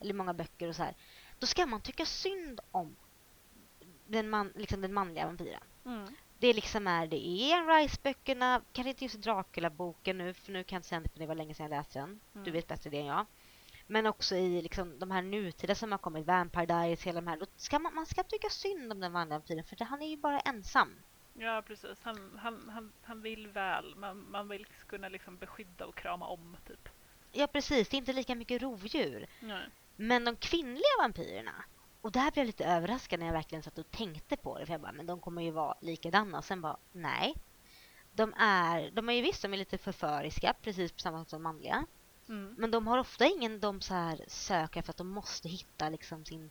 eller många böcker och så här, då ska man tycka synd om den, man, liksom den manliga vampyren. Mm. Det liksom är, det är Rice-böckerna, kanske inte just Dracula-boken nu, för nu kan jag inte säga det, för det var länge sedan jag läste den. Du Mm. vet bättre det än jag. Men också i liksom, de här nutida som har kommit, Vampire Diaries, hela de här. Då ska man, man ska tycka synd om den manliga vampyren, för det, han är ju bara ensam. Ja, precis. Han, han, han, han vill väl. Man, man vill kunna liksom beskydda och krama om, typ. Ja, precis. Det är inte lika mycket rovdjur. Nej. Men de kvinnliga vampyrerna, och där blev jag lite överraskad när jag verkligen satt och tänkte på det. För jag bara, men de kommer ju vara likadana. Sen bara, nej. De är, de är ju visst, de är lite förföriska, precis på samma sätt som manliga. Mm. Men de har ofta ingen de så här söker för att de måste hitta liksom sin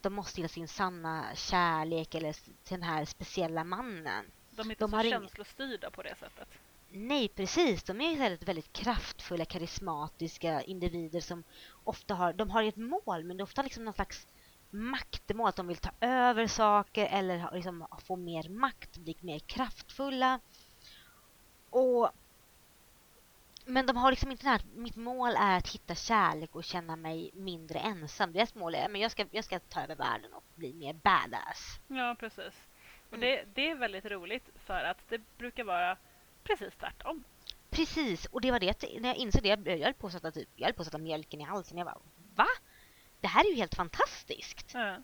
de måste hitta sin sanna kärlek eller till den här speciella mannen. De är inte De så ing- känslostyrda på det sättet. Nej, precis. De är istället väldigt kraftfulla, karismatiska individer som ofta har, de har ett mål, men det är ofta liksom någon slags maktmål, att de vill ta över saker eller liksom få mer makt, bli mer kraftfulla. Och men de har liksom inte det här, mitt mål är att hitta kärlek och känna mig mindre ensam. Deras mål är, men jag ska, jag ska ta över världen och bli mer badass. Ja, precis. Och Mm. det, det är väldigt roligt för att det brukar vara precis tvärtom. Precis, och det var det, när jag insåg det, jag jag höll på att sätta, typ, jag på att sätta mjölken i halsen. Jag bara, va? Det här är ju helt fantastiskt. Ja.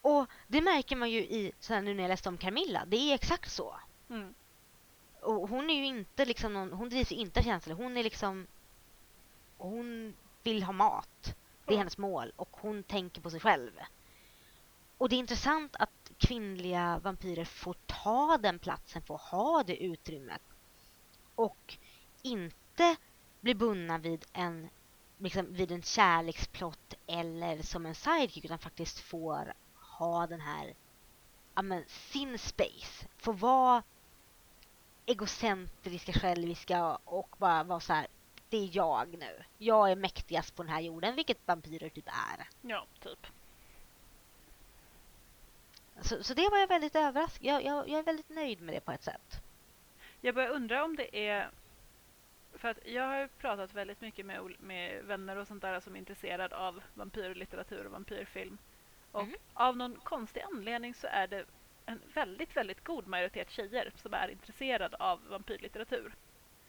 Och det märker man ju i, så här, nu när jag läste om Camilla, det är exakt så. Mm. Och hon är ju inte liksom någon, hon drivs ju inte av känslor. Hon är liksom, hon vill ha mat. Det är hennes mål och hon tänker på sig själv. Och det är intressant att kvinnliga vampyrer får ta den platsen, får ha det utrymmet. Och inte bli bundna vid en, liksom, vid en kärleksplott eller som en sidekick utan faktiskt får ha den här, ja men sin space. Får vara egocentriska, själviska och bara vara så här. Det är jag nu. Jag är mäktigast på den här jorden, vilket vampyrer typ är. ja, typ. Så, så det var jag väldigt överraskad. Jag, jag, jag är väldigt nöjd med det på ett sätt. Jag börjar undra om det är... För att jag har pratat väldigt mycket med, med vänner och sånt där som är intresserade av vampyrlitteratur och vampyrfilm. Och Mm. av någon konstig anledning så är det en väldigt, väldigt god majoritet tjejer som är intresserade av vampyrlitteratur.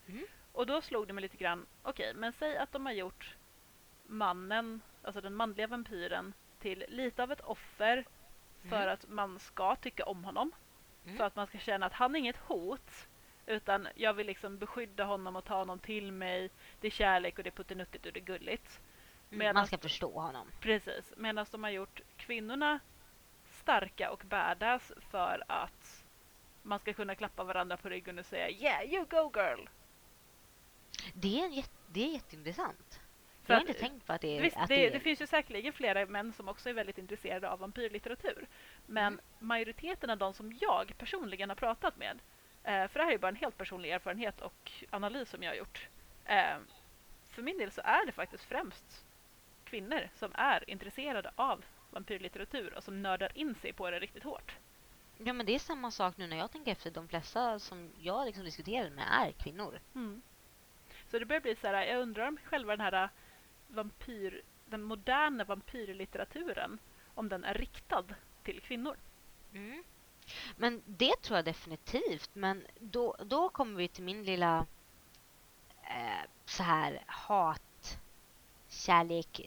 Mm. Och då slog det mig lite grann, okej, men säg att de har gjort mannen, alltså den manliga vampyren, till lite av ett offer för Mm. att man ska tycka om honom. Mm. Så att man ska känna att han är inget hot. Utan jag vill liksom beskydda honom och ta honom till mig. Det är kärlek och det är puttinuttigt och det är gulligt. Mm, Medan- Man ska förstå honom. Precis. Medan de har gjort kvinnorna starka och badass för att man ska kunna klappa varandra på ryggen och säga Yeah, you go girl! Det är, jätte, det är jätteintressant. För jag har att- inte tänkt på att det är... Visst, att det, är- det finns ju säkerligen flera män som också är väldigt intresserade av vampyrlitteratur. Men Mm. majoriteten av de som jag personligen har pratat med, eh, för det här är bara en helt personlig erfarenhet och analys som jag har gjort. Eh, för min del så är det faktiskt främst kvinnor som är intresserade av vampyrlitteratur och som nördar in sig på det riktigt hårt. Ja, men det är samma sak nu när jag tänker efter. De flesta som jag liksom diskuterar med är kvinnor. Mm. Så det börjar bli så här, jag undrar om själva den här vampyr, den moderna vampyrlitteraturen, om den är riktad till kvinnor. Mm. Men det tror jag definitivt. Men då, då kommer vi till min lilla eh, så här hat kärlek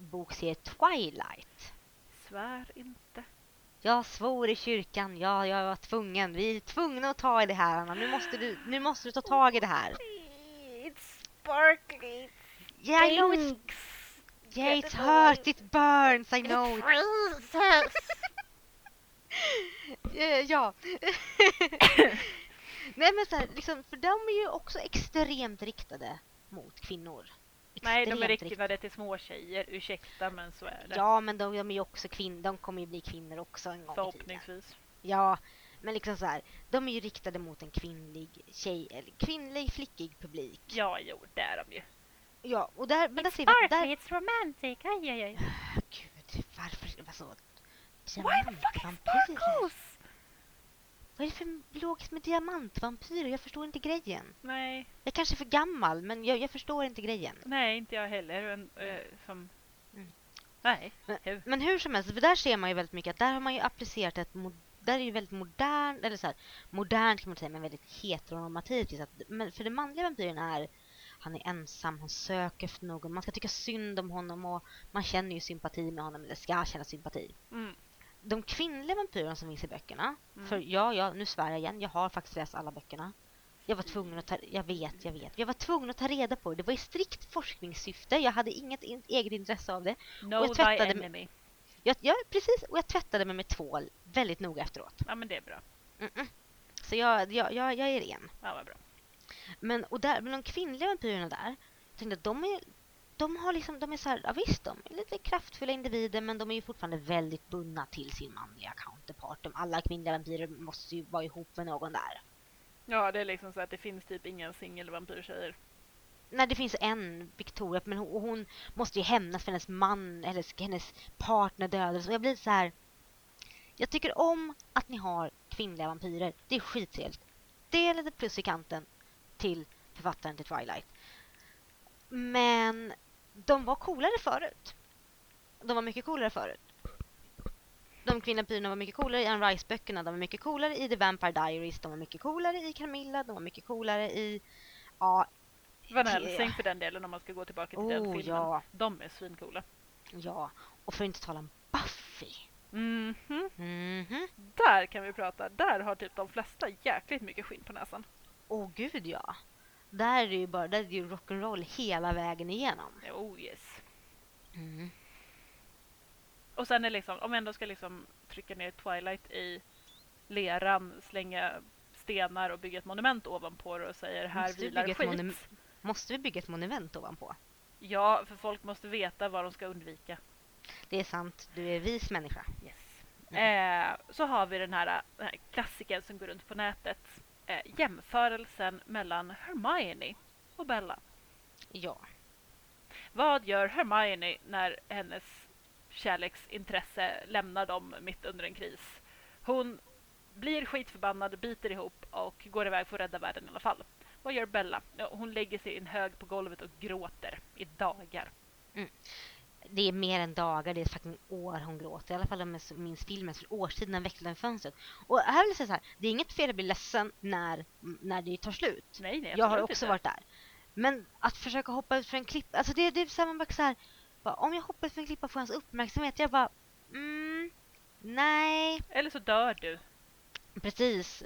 bokserie Twilight. Svär inte. Jag svor i kyrkan. Ja, jag var tvungen. Vi är tvungna att ta i det här, Anna. Nu måste du, nu måste du ta tag i det här. It's sparkly. Yeah, I know it's, yeah, it's it hurt. It burns. I know. freezes. Eh, ja. Nej men så här, liksom, för de är ju också extremt riktade mot kvinnor. Nej, de är riktade till små tjejer. Ursäkta, men så är det. Ja, men de, de är ju också kvinnor. De kommer ju bli kvinnor också en gång i tiden. Förhoppningsvis. Ja, men liksom så här, de är ju riktade mot en kvinnlig tjej, eller kvinnlig flickig publik. Ja, jo, det är de ju. Ja, och där, men där ser vi där... it's romantic. Aj, aj, aj. Gud, varför, så? Why the Diamantvampyrer? sparkles? Vad är det för logiskt med diamantvampyrer? Jag förstår inte grejen. Nej, Jag kanske är för gammal, men jag, jag förstår inte grejen. nej, inte jag heller. En, eh, som... Mm. Nej, Men, hur? men hur som helst, för där ser man ju väldigt mycket att där har man ju applicerat ett där är ju väldigt modernt, eller så här, modernt kan man säga, men väldigt heteronormativt. just Att, men för den manliga vampyren är, han är ensam, han söker efter någon, man ska tycka synd om honom och man känner ju sympati med honom, eller ska känna sympati. Mm. De kvinnliga vampyrerna som finns i böckerna, Mm. för ja, ja, nu svär jag igen, jag har faktiskt läst alla böckerna. Jag var tvungen att ta, jag vet, jag vet. Jag var tvungen att ta reda på det. Det var i strikt forskningssyfte. Jag hade inget in, eget intresse av det. Know thy tvättade med- enemy. Jag, jag, precis, och jag tvättade mig med tvål väldigt noga efteråt. Ja, men det är bra. Mm-mm. Så jag, jag, jag, jag är ren. Ja, vad bra. Men, och där, men de kvinnliga vampyrerna där, jag tänkte att de är, de har liksom, de är så här, ja visst de är lite kraftfulla individer men de är ju fortfarande väldigt bundna till sin manliga counterpart. De, alla kvinnliga vampyrer måste ju vara ihop med någon där. Ja, det är liksom så att det finns typ inga singelvampyrtjejer. Nej, det finns en, Victoria, men hon, hon måste ju hämnas för hennes man eller hennes partner dödades. Och jag blir så här. Jag tycker om att ni har kvinnliga vampyrer. Det är skittrevligt. Det är lite plus i kanten till författaren till Twilight. Men de var coolare förut. De var mycket coolare förut. De kvinnliga vampyrerna var mycket coolare i Anne Rice-böckerna. De var mycket coolare i The Vampire Diaries. De var mycket coolare i Camilla. De var mycket coolare i... Ja, Van Helsing för den delen om man ska gå tillbaka till den Oh, filmen. ja. De är svincoola. Ja, och för att inte tala om Buffy. Mhm. Mhm. Där kan vi prata. Där har typ de flesta jäkligt mycket skinn på näsan. Åh gud ja. Där är det ju bara, där är det ju rock'n'roll hela vägen igenom. Oh yes. Mm. Och sen är liksom, om vi ändå ska liksom trycka ner Twilight i leran, slänga stenar och bygga ett monument ovanpå det och säger här Måste vi vilar skit. Måste vi bygga ett monument ovanpå? Ja, för folk måste veta vad de ska undvika. Det är sant, du är vis människa. Yes. Eh, så har vi den här, den här klassiken som går runt på nätet. Eh, jämförelsen mellan Hermione och Bella. Ja. Vad gör Hermione när hennes kärleksintresse lämnar dem mitt under en kris? Hon blir skitförbannad, biter ihop och går iväg för att rädda världen i alla fall. Vad gör Bella? Hon lägger sig i en hög på golvet och gråter i dagar. Det är mer än dagar, det är fucking år hon gråter. I alla fall om jag så- minns filmen, så årstiderna växlar fönstret. Och här vill jag säga så här, det är inget fel att bli ledsen när, när det tar slut. Nej, nej, Jag har också inte. varit där. Men att försöka hoppa ut för en klippa, alltså det, det är samma bara så här, bara, om jag hoppar ut för en klippa får hans uppmärksamhet. Jag bara, mm, nej, Eller så dör du. precis.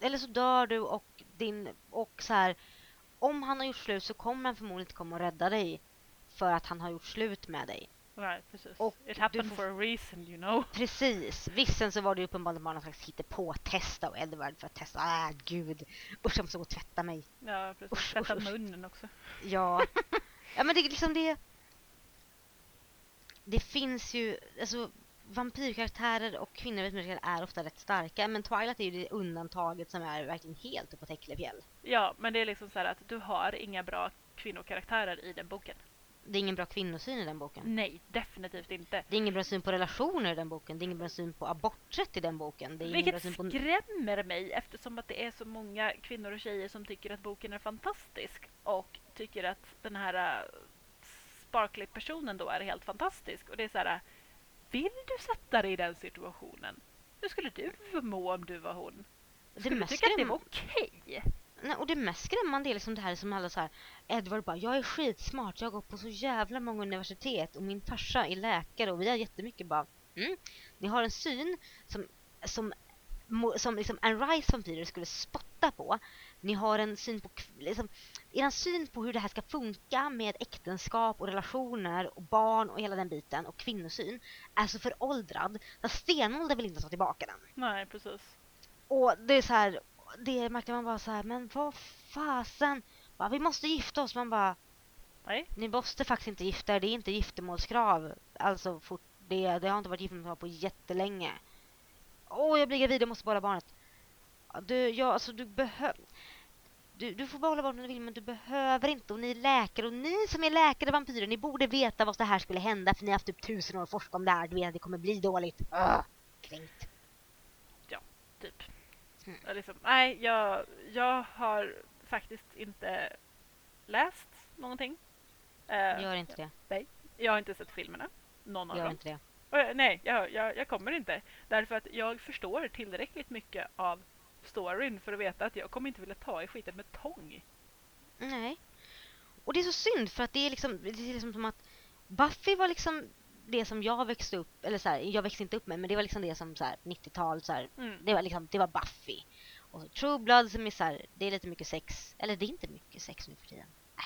Eller så dör du och din, och så här, om han har gjort slut så kommer han förmodligen inte komma och rädda dig för att han har gjort slut med dig. Nej, precis. Och It happened for a reason, you know. Precis. Vissen så var det uppenbarligen bara någon slags hittepå-testa och Edward för att testa. Ah, gud. Usch, jag måste gå och tvätta mig. Ja, precis. Usch, Tvätta usch, usch. munnen också. Ja. ja, men det är liksom det... Det finns ju... Alltså, vampyrkaraktärer och kvinnor är ofta rätt starka. Men Twilight är ju det undantaget som är verkligen helt uppe på Täcklefjäll. Ja, men det är liksom så här att du har inga bra kvinnokaraktärer i den boken. Det är ingen bra kvinnosyn i den boken. Nej, definitivt inte. Det är ingen bra syn på relationer i den boken. Det är ingen bra syn på aborträtt i den boken. Det är ingen bra Vilket syn på... skrämmer mig eftersom att det är så många kvinnor och tjejer som tycker att boken är fantastisk och tycker att den här uh, Sparkly-personen då är helt fantastisk. Och det är så här, vill du sätta dig i den situationen? Hur skulle du må om du var hon? Det Skulle du mest tycka att det var okej? Nej, och det mest skrämmande är liksom det här som alla så här Edward bara, jag är skitsmart, jag har gått på så jävla många universitet och min farsa är läkare och vi har jättemycket bara, mm, ni har en syn som, som, som liksom Anne Rice vampyrer skulle spotta på. Ni har en syn på, liksom, er syn på hur det här ska funka med äktenskap och relationer och barn och hela den biten och kvinnosyn är så föråldrad. att Stenålder vill inte ta tillbaka den. Nej, precis. Och det är så här, det märkte man bara så här, men vad fasen. Bara, vi måste gifta oss. Man bara, Nej. ni måste faktiskt inte gifta er. Det är inte giftermålskrav. Alltså, fort det, det har inte varit giftermålskrav på jättelänge. Åh, jag blir gravid, jag måste behålla barnet. Ja, Du, ja, alltså du behöver... Du, du får behålla barnet om du vill, men du behöver inte. Och ni är läkare, och ni som är läkare vampyrer, ni borde veta vad det här skulle hända, för ni har haft typ tusen år att forska om det här. Du vet att det kommer bli dåligt. Ugh, kränkt. Typ. Mm. Och Liksom, nej, jag, jag har faktiskt inte läst någonting. Eh, Gör inte det. Jag har inte sett filmerna. Någon av Gör dem. inte det. Och, eh, nej, jag, jag, jag kommer inte. Därför att jag förstår tillräckligt mycket av storyn för att veta att jag kommer inte vilja ta i skiten med tång. Nej. Och det är så synd för att det är liksom, det är liksom som att Buffy var liksom det som jag växte upp, eller så här, jag växte inte upp med, men det var liksom det som så här 90-tal så här, Mm. det var liksom, det var Buffy. Och så True Blood som är så här, det är lite mycket sex, eller det är inte mycket sex nu för tiden. Äh,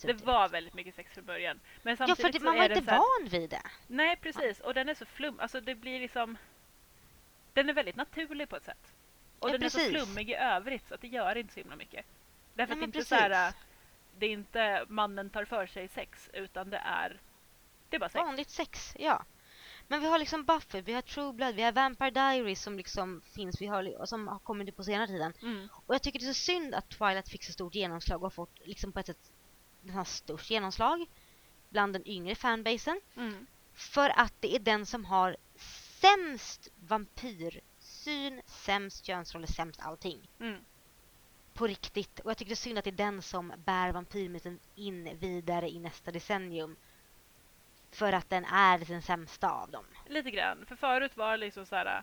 Det inte. var väldigt mycket sex från början. Men Ja, för det, man är var inte så här, van vid det. Nej, precis. Och den är så flum. Alltså det blir liksom... Den är väldigt naturlig på ett sätt. Och Ja, den är precis. så flummig i övrigt så att det gör inte så himla mycket. Därför Nej, att det men inte så här, precis. Det är inte mannen tar för sig sex utan det är... Det är bara sex. Vanligt sex, ja. Men vi har liksom Buffy, vi har True Blood, vi har Vampire Diaries som liksom finns, vi har, som har kommit på senare tiden. Mm. Och jag tycker det är så synd att Twilight fick så stort genomslag och har fått liksom på ett sätt nästan störst genomslag bland den yngre fanbasen. Mm. För att det är den som har sämst vampyrsyn, sämst könsroller, sämst allting. Mm. På riktigt. Och jag tycker det är synd att det är den som bär vampyrmyten in vidare i nästa decennium. För att den är den sämsta av dem. Lite grann. För förut var det liksom så här...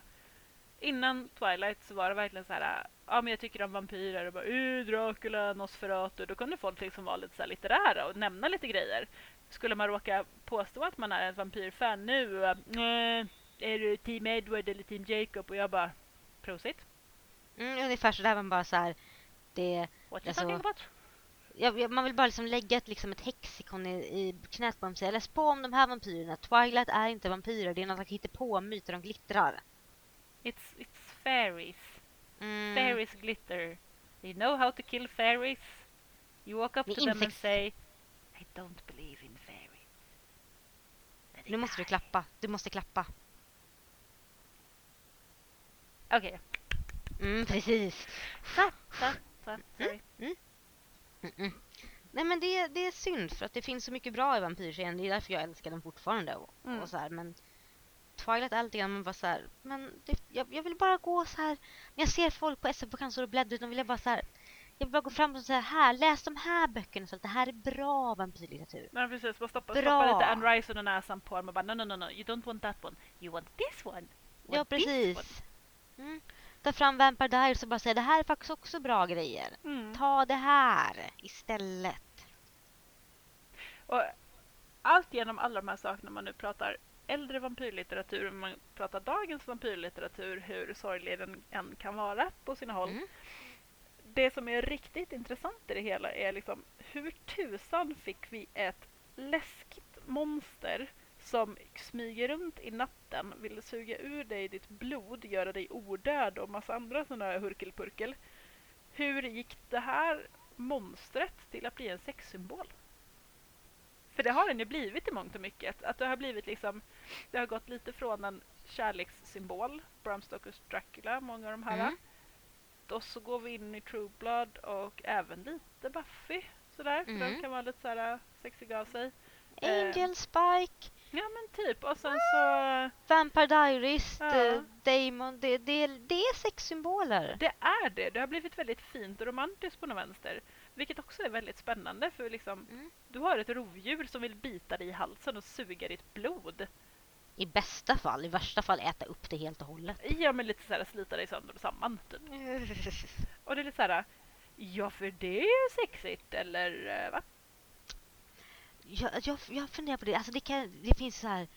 Innan Twilight så var det verkligen så här... Ja, men jag tycker om vampyrer och bara uh, Dracula, Nosferatu. Då kunde folk liksom vara lite så här litterära och nämna lite grejer. Skulle man råka påstå att man är en vampyrfan nu, uh, är du Team Edward eller Team Jacob? Och jag bara, prosit. Mm, ungefär så där man bara så här. Det, What you Alltså- talking about? Jag, jag- man vill bara liksom lägga ett, liksom ett hexikon i, i knät på dem och säga läs på om de här vampyrerna. Twilight är inte vampyrer, det är någon slags hittepå myter de glittrar. It's, it's fairies. Mm. Fairies glitter. They know how to kill fairies. You walk up to them and say I don't believe in fairies. Nu måste du die." klappa, du måste klappa. Okej. Mm, precis. Så, så, så. Sorry. Mm-mm. Nej men det, det är synd för att det finns så mycket bra i vampyrserien. Det är därför jag älskar den fortfarande. Och, Mm. och så här, men Twilight är grann man bara så här, men det, jag, jag vill bara gå så här. När jag ser folk på SF på cancer och bläddrar ut, de vill jag bara så här. Jag vill bara gå fram och säga här, läs de här böckerna så att det här är bra vampyrlitteratur. Men precis, man stoppar, Bra. stoppar lite Anne Rice under näsan på dem och bara no, no, no, no, you don't want that one. You want this one. You Ja, want this one." precis. Mm. Ta fram Vampire Diaries och bara säga det här är faktiskt också bra grejer. Mm. Ta det här istället. Och allt genom alla de här sakerna man nu pratar äldre vampyrlitteratur och man pratar dagens vampyrlitteratur, hur sorglig den än kan vara på sina håll. Mm. Det som är riktigt intressant i det hela är liksom hur tusan fick vi ett läskigt monster som smyger runt i natten, vill suga ur dig ditt blod, göra dig odöd och massa andra sådana här hurkelpurkel. Hur gick det här monstret till att bli en sexsymbol? För det har den ju blivit i mångt och mycket. Att det har blivit liksom, det har gått lite från en kärlekssymbol, Bram Stokers Dracula, många av de här. Mm. Och så går vi in i True Blood och även lite Buffy. Sådär, för Mm. de kan vara lite sådär sexiga av sig. Eh. Angel Spike, Ja men typ, och sen så... Vampire Diaries, Ja. eh, Damon. Det, det, det är sexsymboler. Det är det, det har blivit väldigt fint och romantiskt på något vänster. Vilket också är väldigt spännande för liksom, Mm. du har ett rovdjur som vill bita dig i halsen och suga ditt blod. I bästa fall, i värsta fall äta upp det helt och hållet. Ja men lite såhär slita dig sönder och samman typ. Och det är lite såhär, ja för det är ju sexigt eller eh, va? Jag, jag, jag funderar på det. Alltså det, kan, det finns så här...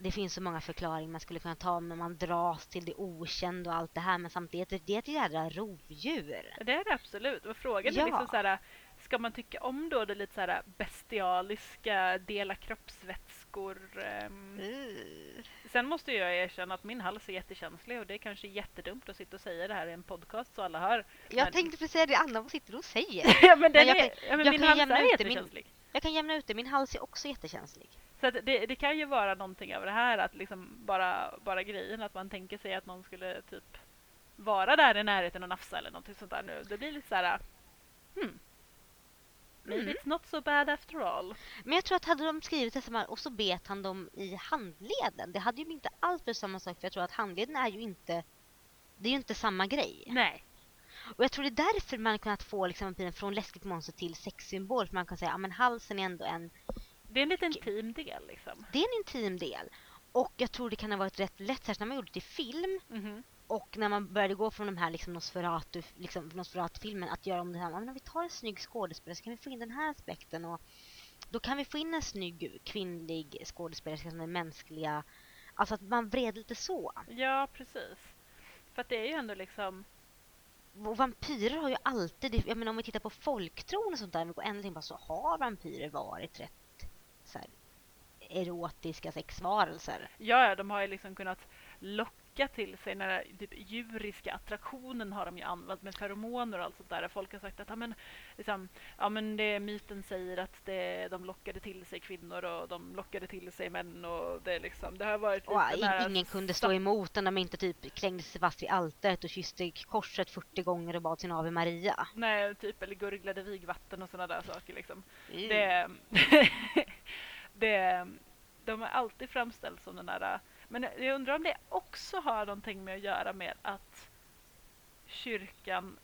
Det finns så många förklaringar man skulle kunna ta när man dras till det okända och allt det här. Men samtidigt, det är ett jädra rovdjur. Det är det absolut. Och frågan Ja. är liksom såhär, ska man tycka om då det lite såhär bestialiska, dela kroppsvätskor, ehm, Uh. Sen måste jag erkänna att min hals är jättekänslig och det är kanske jättedumt att sitta och säga det här i en podcast så alla hör. Jag Men- tänkte precis säga det Anna vad sitter du och säger. ja men, den jag är, kan- ja, men jag min kan hals jämna är ut det, min- jättekänslig. Jag kan jämna ut det, min hals är också jättekänslig. Så det, det kan ju vara någonting av det här att liksom bara, bara grejen att man tänker sig att någon skulle typ vara där i närheten och nafsa eller någonting sånt där nu. Det blir lite så här. Hmm. Maybe Mm. it's not so bad after all. Men jag tror att hade de skrivit det samma och så bet han dem i handleden. Det hade ju inte alls varit samma sak för jag tror att handleden är ju inte det är ju inte samma grej. Nej. Och jag tror det är därför man kunnat få liksom från läskigt monster till sexsymbol. För man kan säga att men halsen är ändå en, Det är en liten intim del liksom. det är en intim del. Och jag tror det kan ha varit rätt lätt, särskilt när man gjorde det till film. Mhm. Och när man började gå från de här liksom Nosferatu, liksom Nosferatu-filmen att göra om det här. Men om vi tar en snygg skådespelare så kan vi få in den här aspekten. Och då kan vi få in en snygg kvinnlig skådespelare som är mänskliga. Alltså att man vred lite så. Ja, precis. För att det är ju ändå liksom... Och vampyrer har ju alltid, jag menar om vi tittar på folktron och sånt där, vi går ända på så har vampyrer varit rätt så här, erotiska sexvarelser. Ja, ja, de har ju liksom kunnat locka till sig den där typ djuriska attraktionen har de ju använt med feromoner och allt sånt där. Folk har sagt att ja, men, liksom, ja, men det, myten säger att det, de lockade till sig kvinnor och de lockade till sig män och det, liksom, det har varit Och lite här ingen kunde stå emot när de inte typ klängde sig fast vid altaret och kysste korset 40 gånger och bad sin Ave Maria. Nej, typ, eller gurglade vigvatten och sådana där saker. Liksom. Mm. Det, det, de har alltid framställts som den där... Men jag undrar om det också har någonting med att göra med att kyrkan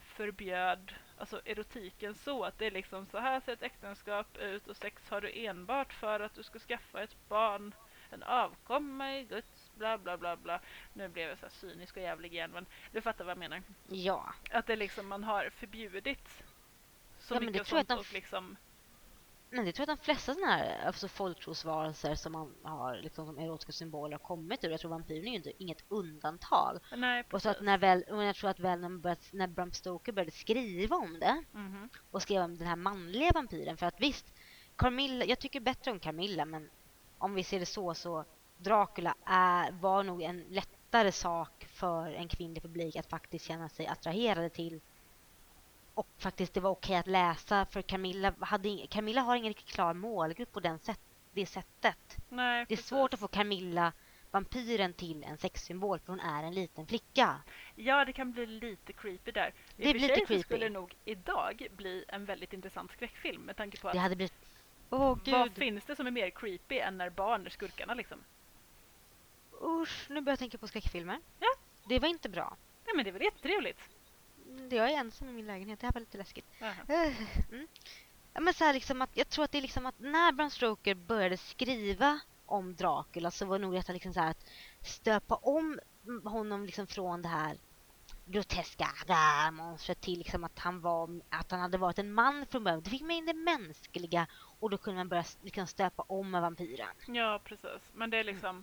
förbjöd alltså erotiken så att det är liksom så här ser ett äktenskap ut och sex har du enbart för att du ska skaffa ett barn, en avkomma i Guds bla bla bla bla. Nu blev jag så här cynisk och jävlig igen men du fattar vad jag menar. Ja. Att det liksom man har förbjudit så Ja, men mycket det och tror jag sånt att de och liksom Men det tror jag att de flesta sådana här alltså, folktrosvarelser som man har liksom, som erotiska symboler har kommit ur. Jag tror vampyren är ju inte, inget undantag. Nej, Och så att när väl, och jag tror att väl när, började, när Bram Stoker började skriva om det Mhm. och skrev om den här manliga vampyren. För att visst, Carmilla, jag tycker bättre om Carmilla men om vi ser det så så Dracula är, var nog en lättare sak för en kvinnlig publik att faktiskt känna sig attraherade till. Och faktiskt det var okej att läsa för Camilla, hade, Camilla har ingen riktigt klar målgrupp på den sätt, det sättet. Nej, Det är svårt att få Camilla, vampyren, till en sexsymbol för hon är en liten flicka. Ja, det kan bli lite creepy där. I Det blir lite creepy. skulle nog idag bli en väldigt intressant skräckfilm med tanke på att Det hade blivit... Vad gud! finns det som är mer creepy än när barn är skurkarna liksom? Usch, nu börjar jag tänka på skräckfilmer. Ja. Det var inte bra. Nej men det väl jättetrevligt? Det jag är ensam i min lägenhet. Det här var lite läskigt. Eh, Mm. Ja, men så liksom att, jag tror att det är liksom att när Bram Stoker började skriva om Dracula så var nog att, liksom så att stöpa om honom liksom från det här groteska där monstret till liksom att han var att han hade varit en man från början. Det fick med in det mänskliga och då kunde man börja liksom stöpa om vampyren. Ja, precis. Men det är liksom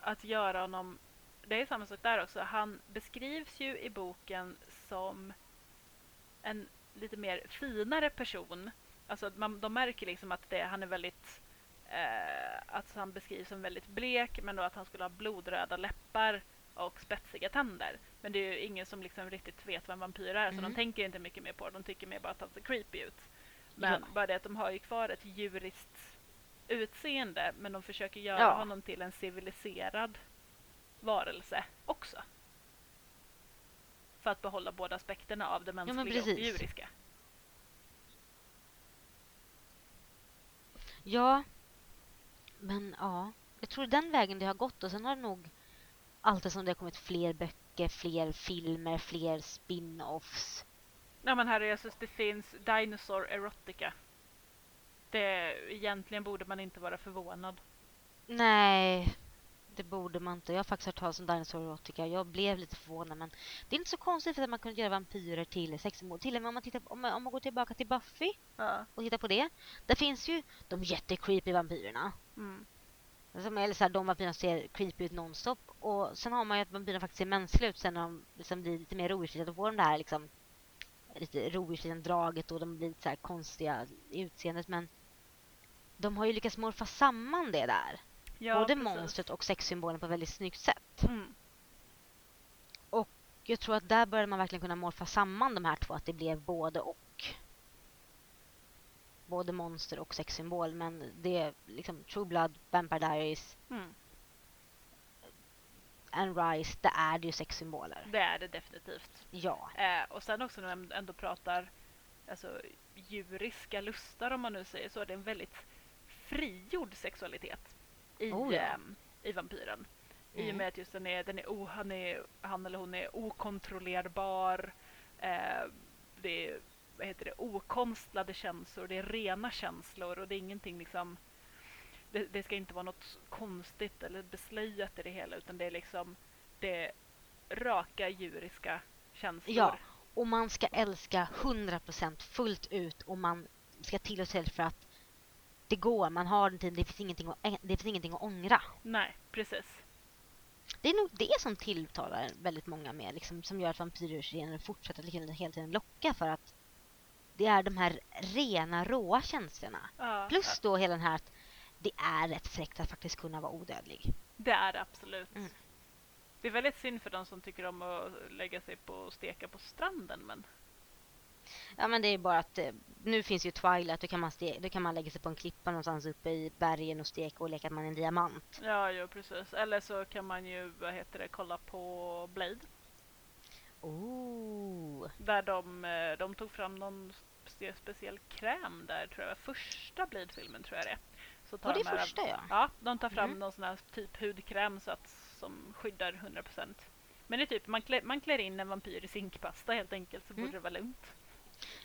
att göra honom... Det är samma sak där också. Han beskrivs ju i boken som en lite mer finare person. Alltså man, de märker liksom att det, han är väldigt... Eh, att han beskrivs som väldigt blek men då att han skulle ha blodröda läppar och spetsiga tänder. Men det är ju ingen som liksom riktigt vet vad en vampyr är så Mm. de tänker inte mycket mer på det. De tycker mer bara att han ser creepy ut. Men Ja. bara det att de har ju kvar ett djuriskt utseende men de försöker göra Ja. honom till en civiliserad varelse också. För att behålla båda aspekterna av det men mänskliga och det djuriska. Ja, men ja. Jag tror den vägen det har gått och sen har det nog alltid som det har kommit fler böcker, fler filmer, fler spin-offs. Ja men herrejösses, det finns Dinosaur Erotica. Det, egentligen borde man inte vara förvånad. Nej, det borde man inte. Jag har faktiskt hört talas om Dinosaur Erotica. Jag blev lite förvånad men det är inte så konstigt för att man kunde göra vampyrer till sexsymbol. Till och med om man, tittar på, om, man, om man går tillbaka till Buffy Ja. och tittar på det. Där finns ju de jättecreepy vampyrerna. Mm. Som, eller så här, de vampyrerna ser creepy ut nonstop. Och sen har man ju att vampyrerna faktiskt ser mänskliga ut sen när de liksom blir lite mer rovdjursliknande. Då får de det här liksom lite rovdjursliknande draget och de blir lite så här konstiga i utseendet. Men de har ju lyckats morfa samman det där. Ja, både precis. monstret och sexsymbolen på ett väldigt snyggt sätt. Mm. Jag tror att där började man verkligen kunna morfa samman de här två, att det blev både och. Både monster och sexsymbol, men det är liksom True Blood, Vampire Diaries, Mm. and Rise, det är det ju sexsymboler. Det är det definitivt. Ja. Eh, och sen också när man ändå pratar alltså, djuriska lustar om man nu säger så. Det är en väldigt frigjord sexualitet i, Oh, ja. ehm, i vampyren. I och Mm. med att just den är, den är, o, han, är han eller hon är okontrollerbar. Eh, det är vad heter det, okonstlade känslor, det är rena känslor och det är ingenting liksom det, det ska inte vara något konstigt eller beslöjat i det hela utan det är liksom det raka djuriska känslor. Ja, och man ska älska 100% fullt ut och man ska till och till för att det går, man har inte, det finns ingenting att, det finns ingenting att ångra. Nej, precis. Det är nog det som tilltalar väldigt många med, liksom, som gör att vampyrgener fortsätter liksom hela tiden locka för att det är de här rena, råa känslorna. Ja, Plus då hela den här att det är rätt fräckt att faktiskt kunna vara odödlig. Det är det absolut. Mm. Det är väldigt synd för de som tycker om att lägga sig på och steka på stranden men Ja men det är bara att eh, nu finns ju Twilight, då kan, man ste- då kan man lägga sig på en klippa någonstans uppe i bergen och steka och leka att man är en diamant. ja, jo precis. Eller så kan man ju, vad heter det, kolla på Blade. Oh. Där de, eh, de tog fram någon spe- speciell kräm där tror jag. Första Blade-filmen tror jag det är. Så tar Och det de här- är första ja. Ja, de tar fram Mm. någon sån här typ hudkräm så att, som skyddar 100%. Men det är typ, man klär, man klär in en vampyr i zinkpasta helt enkelt så Mm. borde det vara lugnt.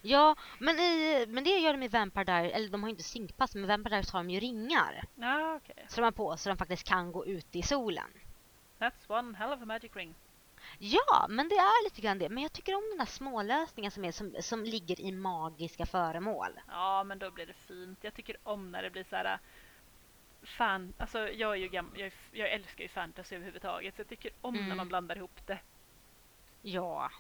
Ja, men, i, men det gör de i Vampire Diaries, eller de har ju inte zinkpass, men Vampire Diaries har de ju ringar. Ja, okej. Så de har på så de faktiskt kan gå ut i solen. That's one hell of a magic ring. Ja, men det är lite grann det. Men jag tycker om den där smålösningen som, är, som, som ligger i magiska föremål. Ja, men då blir det fint. Jag tycker om när det blir så här äh, fan, alltså jag är ju gam- jag, jag älskar ju fantasy överhuvudtaget så jag tycker om när Mm. man blandar ihop det. Ja.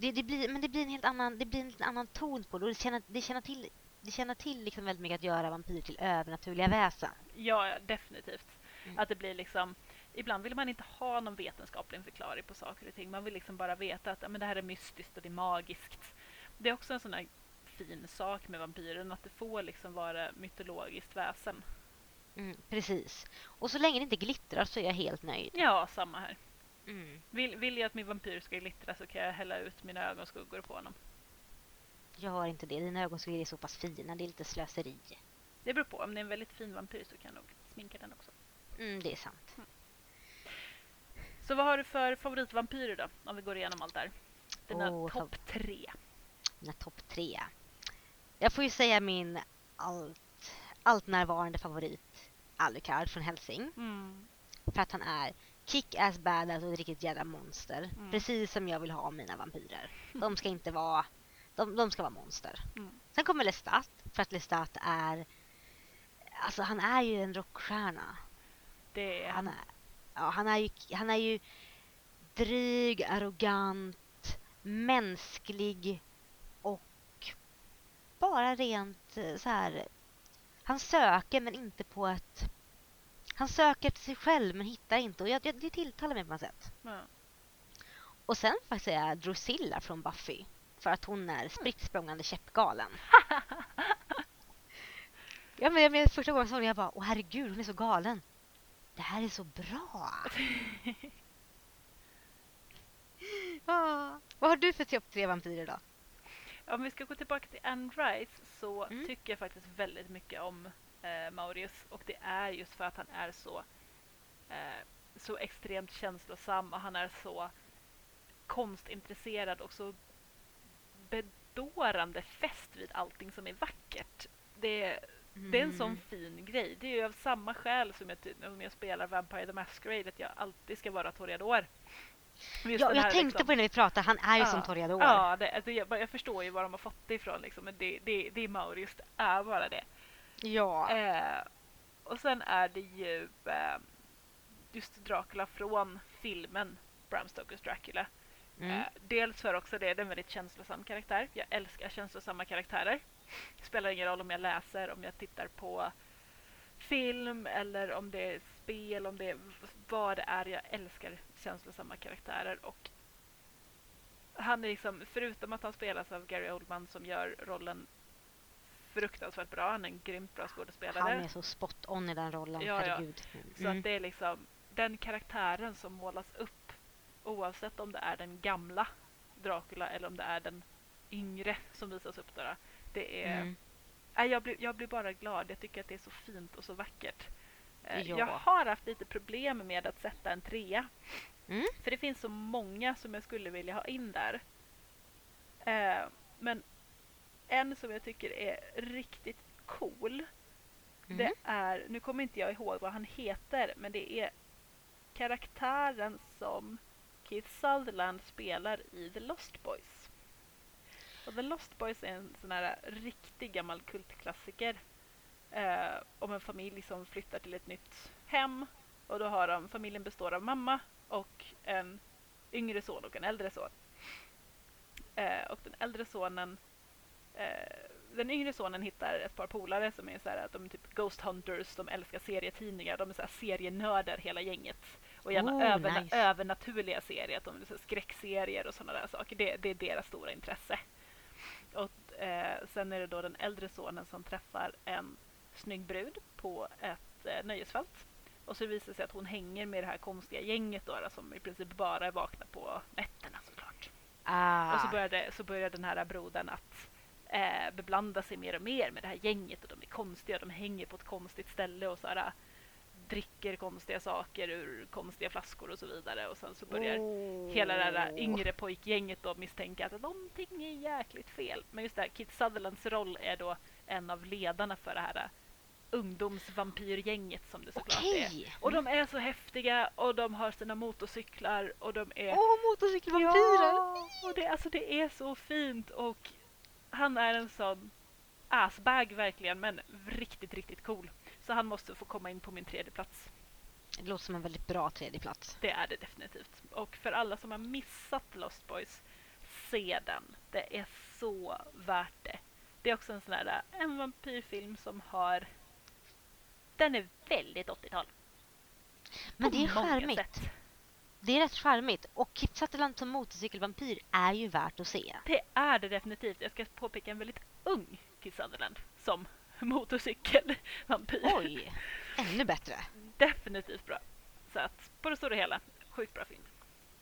Det, det blir, men det blir en helt annan, det blir en annan ton på det. Och det känner, det känner till, det känner till liksom väldigt mycket att göra vampyr till övernaturliga väsen. Ja, definitivt. Mm. Att det blir liksom Ibland vill man inte ha någon vetenskaplig förklaring på saker och ting. Man vill liksom bara veta att men det här är mystiskt och det är magiskt. Det är också en sån här fin sak med vampyren att det får liksom vara mytologiskt väsen. Mm, precis. Och så länge det inte glittrar så är jag helt nöjd. Ja, samma här. Mm. Vill, vill jag att min vampyr ska glittra så kan jag hälla ut mina ögonskuggor på honom. Jag har inte det. Dina ögonskuggor är så pass fina. Det är lite slöseri. Det beror på. Om det är en väldigt fin vampyr så kan jag nog sminka den också. Mm, det är sant. Så vad har du för favoritvampyrer då? Om vi går igenom allt där. Dina Åh, topp tre. Mina topp tre. Jag får ju säga min allt, allt närvarande favorit. Alucard från Helsing. Mm. För att han är kick-ass badass och ett riktigt jävla monster. Mm. Precis som jag vill ha mina vampyrer. De ska inte vara... De, de ska vara monster. Mm. Sen kommer Lestat. För att Lestat är... Alltså han är ju en rockstjärna. Det är Han är, ja, han är ju, han är ju dryg, arrogant, mänsklig och bara rent eh, så här. Han söker men inte på ett... Han söker efter sig själv men hittar inte och jag, jag, det tilltalar mig på något sätt. Ja. Och sen jag säga Drusilla från Buffy. För att hon är spritt språngande käppgalen. ja, men men första gången såg jag bara, åh herregud, hon är så galen. Det här är så bra. ah, vad har du för topp tre vampyrer då? Om vi ska gå tillbaka till Anne Rice så Mm. tycker jag faktiskt väldigt mycket om eh, Maurius och det är just för att han är så eh, så extremt känslosam och han är så konstintresserad och så bedårande fäst vid allting som är vackert. Det, det är en sån Mm. fin grej. Det är ju av samma skäl som jag, om jag spelar Vampire the Masquerade att jag alltid ska vara Toreador. Just Ja, jag här tänkte liksom- på det när vi pratade, han är ju Ja, som Toreador. Ja, det, alltså jag, jag förstår ju var de har fått det ifrån liksom, men det, det, det är Maurius, det är bara det. Ja. Eh, och sen är det ju eh, just Dracula från filmen Bram Stokers Dracula. Mm. Eh, dels för också det, det är en väldigt känslosam karaktär. Jag älskar känslosamma karaktärer. Det spelar ingen roll om jag läser, om jag tittar på film eller om det är spel, om det är vad det är. Jag älskar känslosamma karaktärer och han är liksom, förutom att han spelas av Gary Oldman som gör rollen fruktansvärt bra, han är en grymt bra skådespelare. Han är så spot on i den rollen, Ja, ja. herregud. Så Mm. att det är liksom den karaktären som målas upp oavsett om det är den gamla Dracula eller om det är den yngre som visas upp. Då, det är, Mm. Nej, jag, blir, jag blir bara glad. Jag tycker att det är så fint och så vackert. Eh, Ja. Jag har haft lite problem med att sätta en trea. Mm. För det finns så många som jag skulle vilja ha in där. Eh, men en som jag tycker är riktigt cool Mhm. det är, nu kommer inte jag ihåg vad han heter, men det är karaktären som Keith Sutherland spelar i The Lost Boys. Och The Lost Boys är en sån här riktig gammal kultklassiker eh, om en familj som flyttar till ett nytt hem. Och då har de, familjen består av mamma och en yngre son och en äldre son. Eh, och den äldre sonen den yngre sonen hittar ett par polare som är så att de är typ Ghost Hunters, de älskar serietidningar, de är så här serienördar hela gänget. Och gärna Oh, överna- nice. övernaturliga serier, de är så skräckserier och sådana där saker. Det, det är deras stora intresse. Och eh, sen är det då den äldre sonen som träffar en snygg brud på ett eh, nöjesfält. Och så visar det sig att hon hänger med det här konstiga gänget då, som i princip bara är vakna på nätterna såklart. Ah. Och så börjar, det, så börjar den här brodern att eh, beblanda sig mer och mer med det här gänget och de är konstiga, de hänger på ett konstigt ställe och så här, äh, dricker konstiga saker ur konstiga flaskor och så vidare och sen så börjar Oh. hela det där yngre pojkgänget då misstänka att någonting är jäkligt fel. Men just det här, Kit Sutherlands roll är då en av ledarna för det här äh, ungdomsvampyrgänget som det såklart är. Okej. Och de är så häftiga och de har sina motorcyklar och de är Åh, motorcykelvampyrer! Ja, och det, alltså det är så fint och han är en sån asbag verkligen, men riktigt, riktigt cool. Så han måste få komma in på min tredje plats. Det låter som en väldigt bra tredje plats. Det är det definitivt. Och för alla som har missat Lost Boys, se den. Det är så värt det. Det är också en sån här en vampyrfilm som har... Den är väldigt 80-tal. Men det är charmigt. Det är rätt charmigt. Och Kit Sutherland som motorcykelvampyr är ju värt att se. Det är det definitivt. Jag ska påpeka en väldigt ung Kit Sutherland som motorcykelvampyr. Oj! Ännu bättre. Definitivt bra. Så att på det stora hela, sjukt bra film.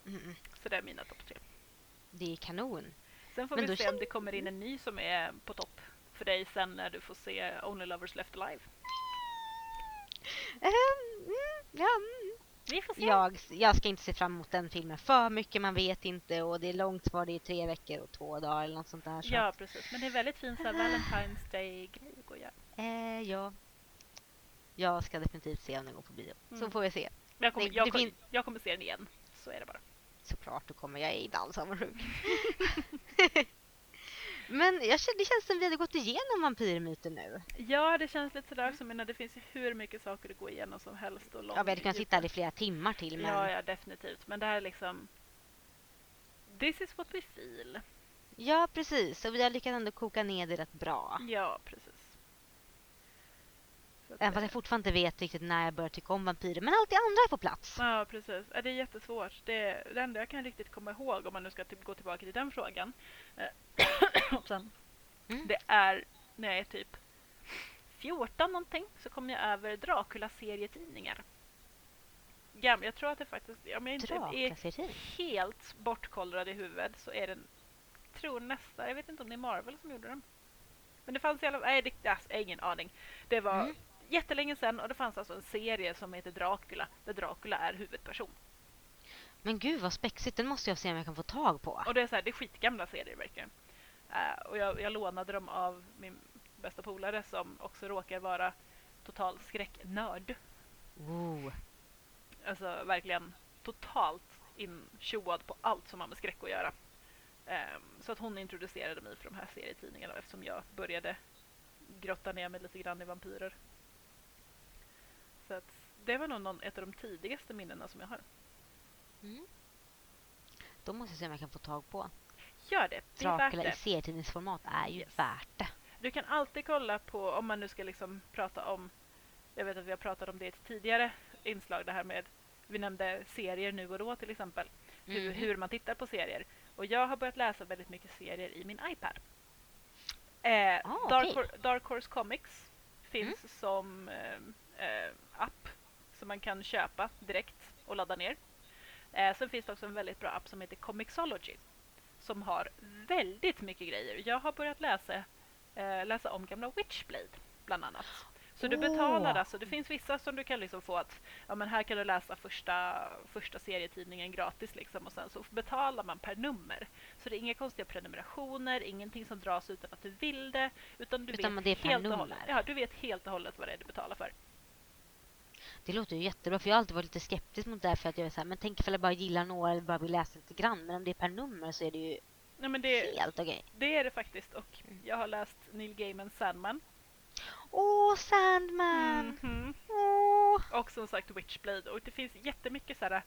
Mm, Så det är mina topp tre. det är kanon. Sen får Men vi se känner- om det kommer in en ny som är på topp för dig sen när du får se Only Lovers Left Alive. Ehm, mm, ja, mm. Vi får se. jag, jag ska inte se fram emot den filmen för mycket, man vet inte. Och det är långt kvar, det är tre veckor och två dagar eller något sånt där. Så Ja, precis. Men det är väldigt fin så här Valentine's Day-grej att gå och göra. eh, ja. Jag ska definitivt se om den går på bio. Så Mm. får vi se. Jag kommer, Det- jag, det kommer, jag kommer se den igen. Så är det bara. Såklart du kommer, jag är inte alls avundsjuk. Men jag känner, det känns som vi hade gått igenom vampyrmyten nu. Ja, det känns lite sådär också. Men det finns ju hur mycket saker att gå igenom som helst. Och Ja, vi hade kunnat sitta här i flera timmar till. Men Ja, ja, definitivt. Men det här är liksom... This is what we feel. Ja, precis. Och vi har lyckats ändå koka ner det rätt bra. Ja, precis. Även fast jag fortfarande inte vet riktigt när jag börjar tycka om vampyrer. Men allt det andra är på plats. Ja, precis. Det är jättesvårt. Det, det enda jag kan riktigt komma ihåg, om man nu ska typ gå tillbaka till den frågan, eh, hoppsan, Mm. det är när jag är typ 14 någonting så kom jag över Dracula-serietidningar. Jag tror att det faktiskt, om jag inte är helt bortkollrad i huvudet så är den, tror nästa, jag vet inte om det är Marvel som gjorde den. Men det fanns i alla nej, det, alltså, ingen aning. Det var Mm. Jättelänge sedan och det fanns alltså en serie som heter Dracula, där Dracula är huvudperson. Men gud vad spexigt. Den måste jag se om jag kan få tag på. Och det är så här, det är skitgamla serier verkligen. Eh, och jag, jag lånade dem av min bästa polare som också råkar vara total skräcknörd. Oh. Alltså verkligen totalt intjoad på allt som har med skräck att göra. Ehm, så att hon introducerade mig för de här serietidningarna eftersom jag började grotta ner mig lite grann i vampyrer. Så att det var nog någon, ett av de tidigaste minnena som jag har. Mm. Då måste jag se om jag kan få tag på. Gör det, Dracula i serietidningsformat är ju Yes. värt det. Du kan alltid kolla på, om man nu ska liksom prata om Jag vet att vi har pratat om det i ett tidigare inslag, det här med, vi nämnde serier nu och då till exempel, hur, Mhm. hur man tittar på serier. Och jag har börjat läsa väldigt mycket serier i min iPad. Eh, Ah, Dark, okej. Hor- Dark Horse Comics finns som eh, eh, app som man kan köpa direkt och ladda ner. Eh, sen finns det också en väldigt bra app som heter Comixology som har väldigt mycket grejer. Jag har börjat läsa, eh, läsa om gamla Witchblade bland annat. Så du betalar alltså, det finns vissa som du kan liksom få att ja, men här kan du läsa första, första serietidningen gratis liksom och sen så betalar man per nummer. Så det är inga konstiga prenumerationer, ingenting som dras utan att du vill det. Utan du Utan vet det är per helt och nummer. hållet, ja, du vet helt och hållet vad det är du betalar för. Det låter ju jättebra för jag har alltid varit lite skeptisk mot det här för att jag är så här, men tänk ifall jag bara gillar några eller bara vill läsa lite grann. Men om det är per nummer så är det ju Ja, men det, helt okej. det är det faktiskt och Mm. jag har läst Neil Gaimans Sandman. Åh, Sandman! Mhm. Åh! Och som sagt Witchblade. Och det finns jättemycket så här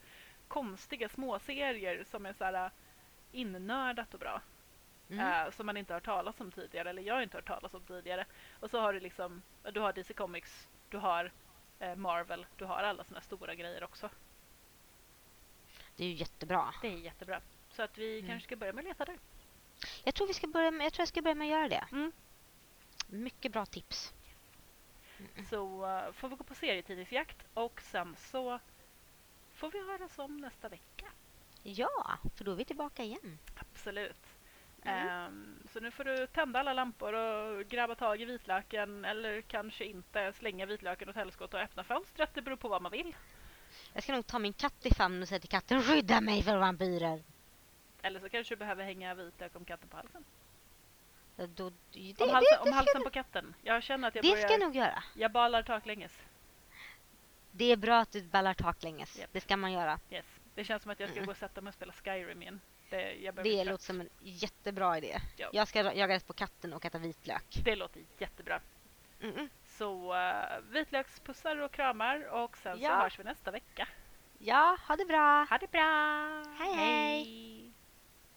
konstiga småserier som är så här innördat och bra. Mm. eh, som man inte har talas om tidigare, eller jag har inte hört talas om tidigare. Och så har du liksom, du har DC Comics, du har Marvel, du har alla såna stora grejer också. Det är ju jättebra. Det är jättebra. Så att vi Mm. kanske ska börja med att leta där. Jag tror, vi ska börja med, jag tror jag ska börja med att göra det. Mm. Mycket bra tips. Så eh, får vi gå på serietidningsjakt och sen så får vi höras om nästa vecka. Ja, för då är vi tillbaka igen. Absolut. Mm. Ehm, så nu får du tända alla lampor och grabba tag i vitlöken eller kanske inte slänga vitlöken åt helskotta och öppna fönstret. Det beror på vad man vill. Jag ska nog ta min katt i famn och säga till katten skydda mig för vampyrer. Eller så kanske du behöver hänga vitlök om katten på halsen. Då, det, Om det, halsen, det, om ska, halsen på katten. Jag känner att jag det börjar... ska jag nog göra. Jag balar taklänges. Det är bra att du ballar taklänges. Japp. Det ska man göra. Yes. Det känns som att jag ska Mm. gå och sätta mig och spela Skyrim igen. Det, jag Det låter som en jättebra idé. Ja. Jag ska jaga rätt på katten och äta vitlök. det låter jättebra. Mm-mm. Så uh, vitlökspussar och kramar och sen så Ja. hörs vi nästa vecka. Ja, ha det bra. Ha det bra! Hej, hej.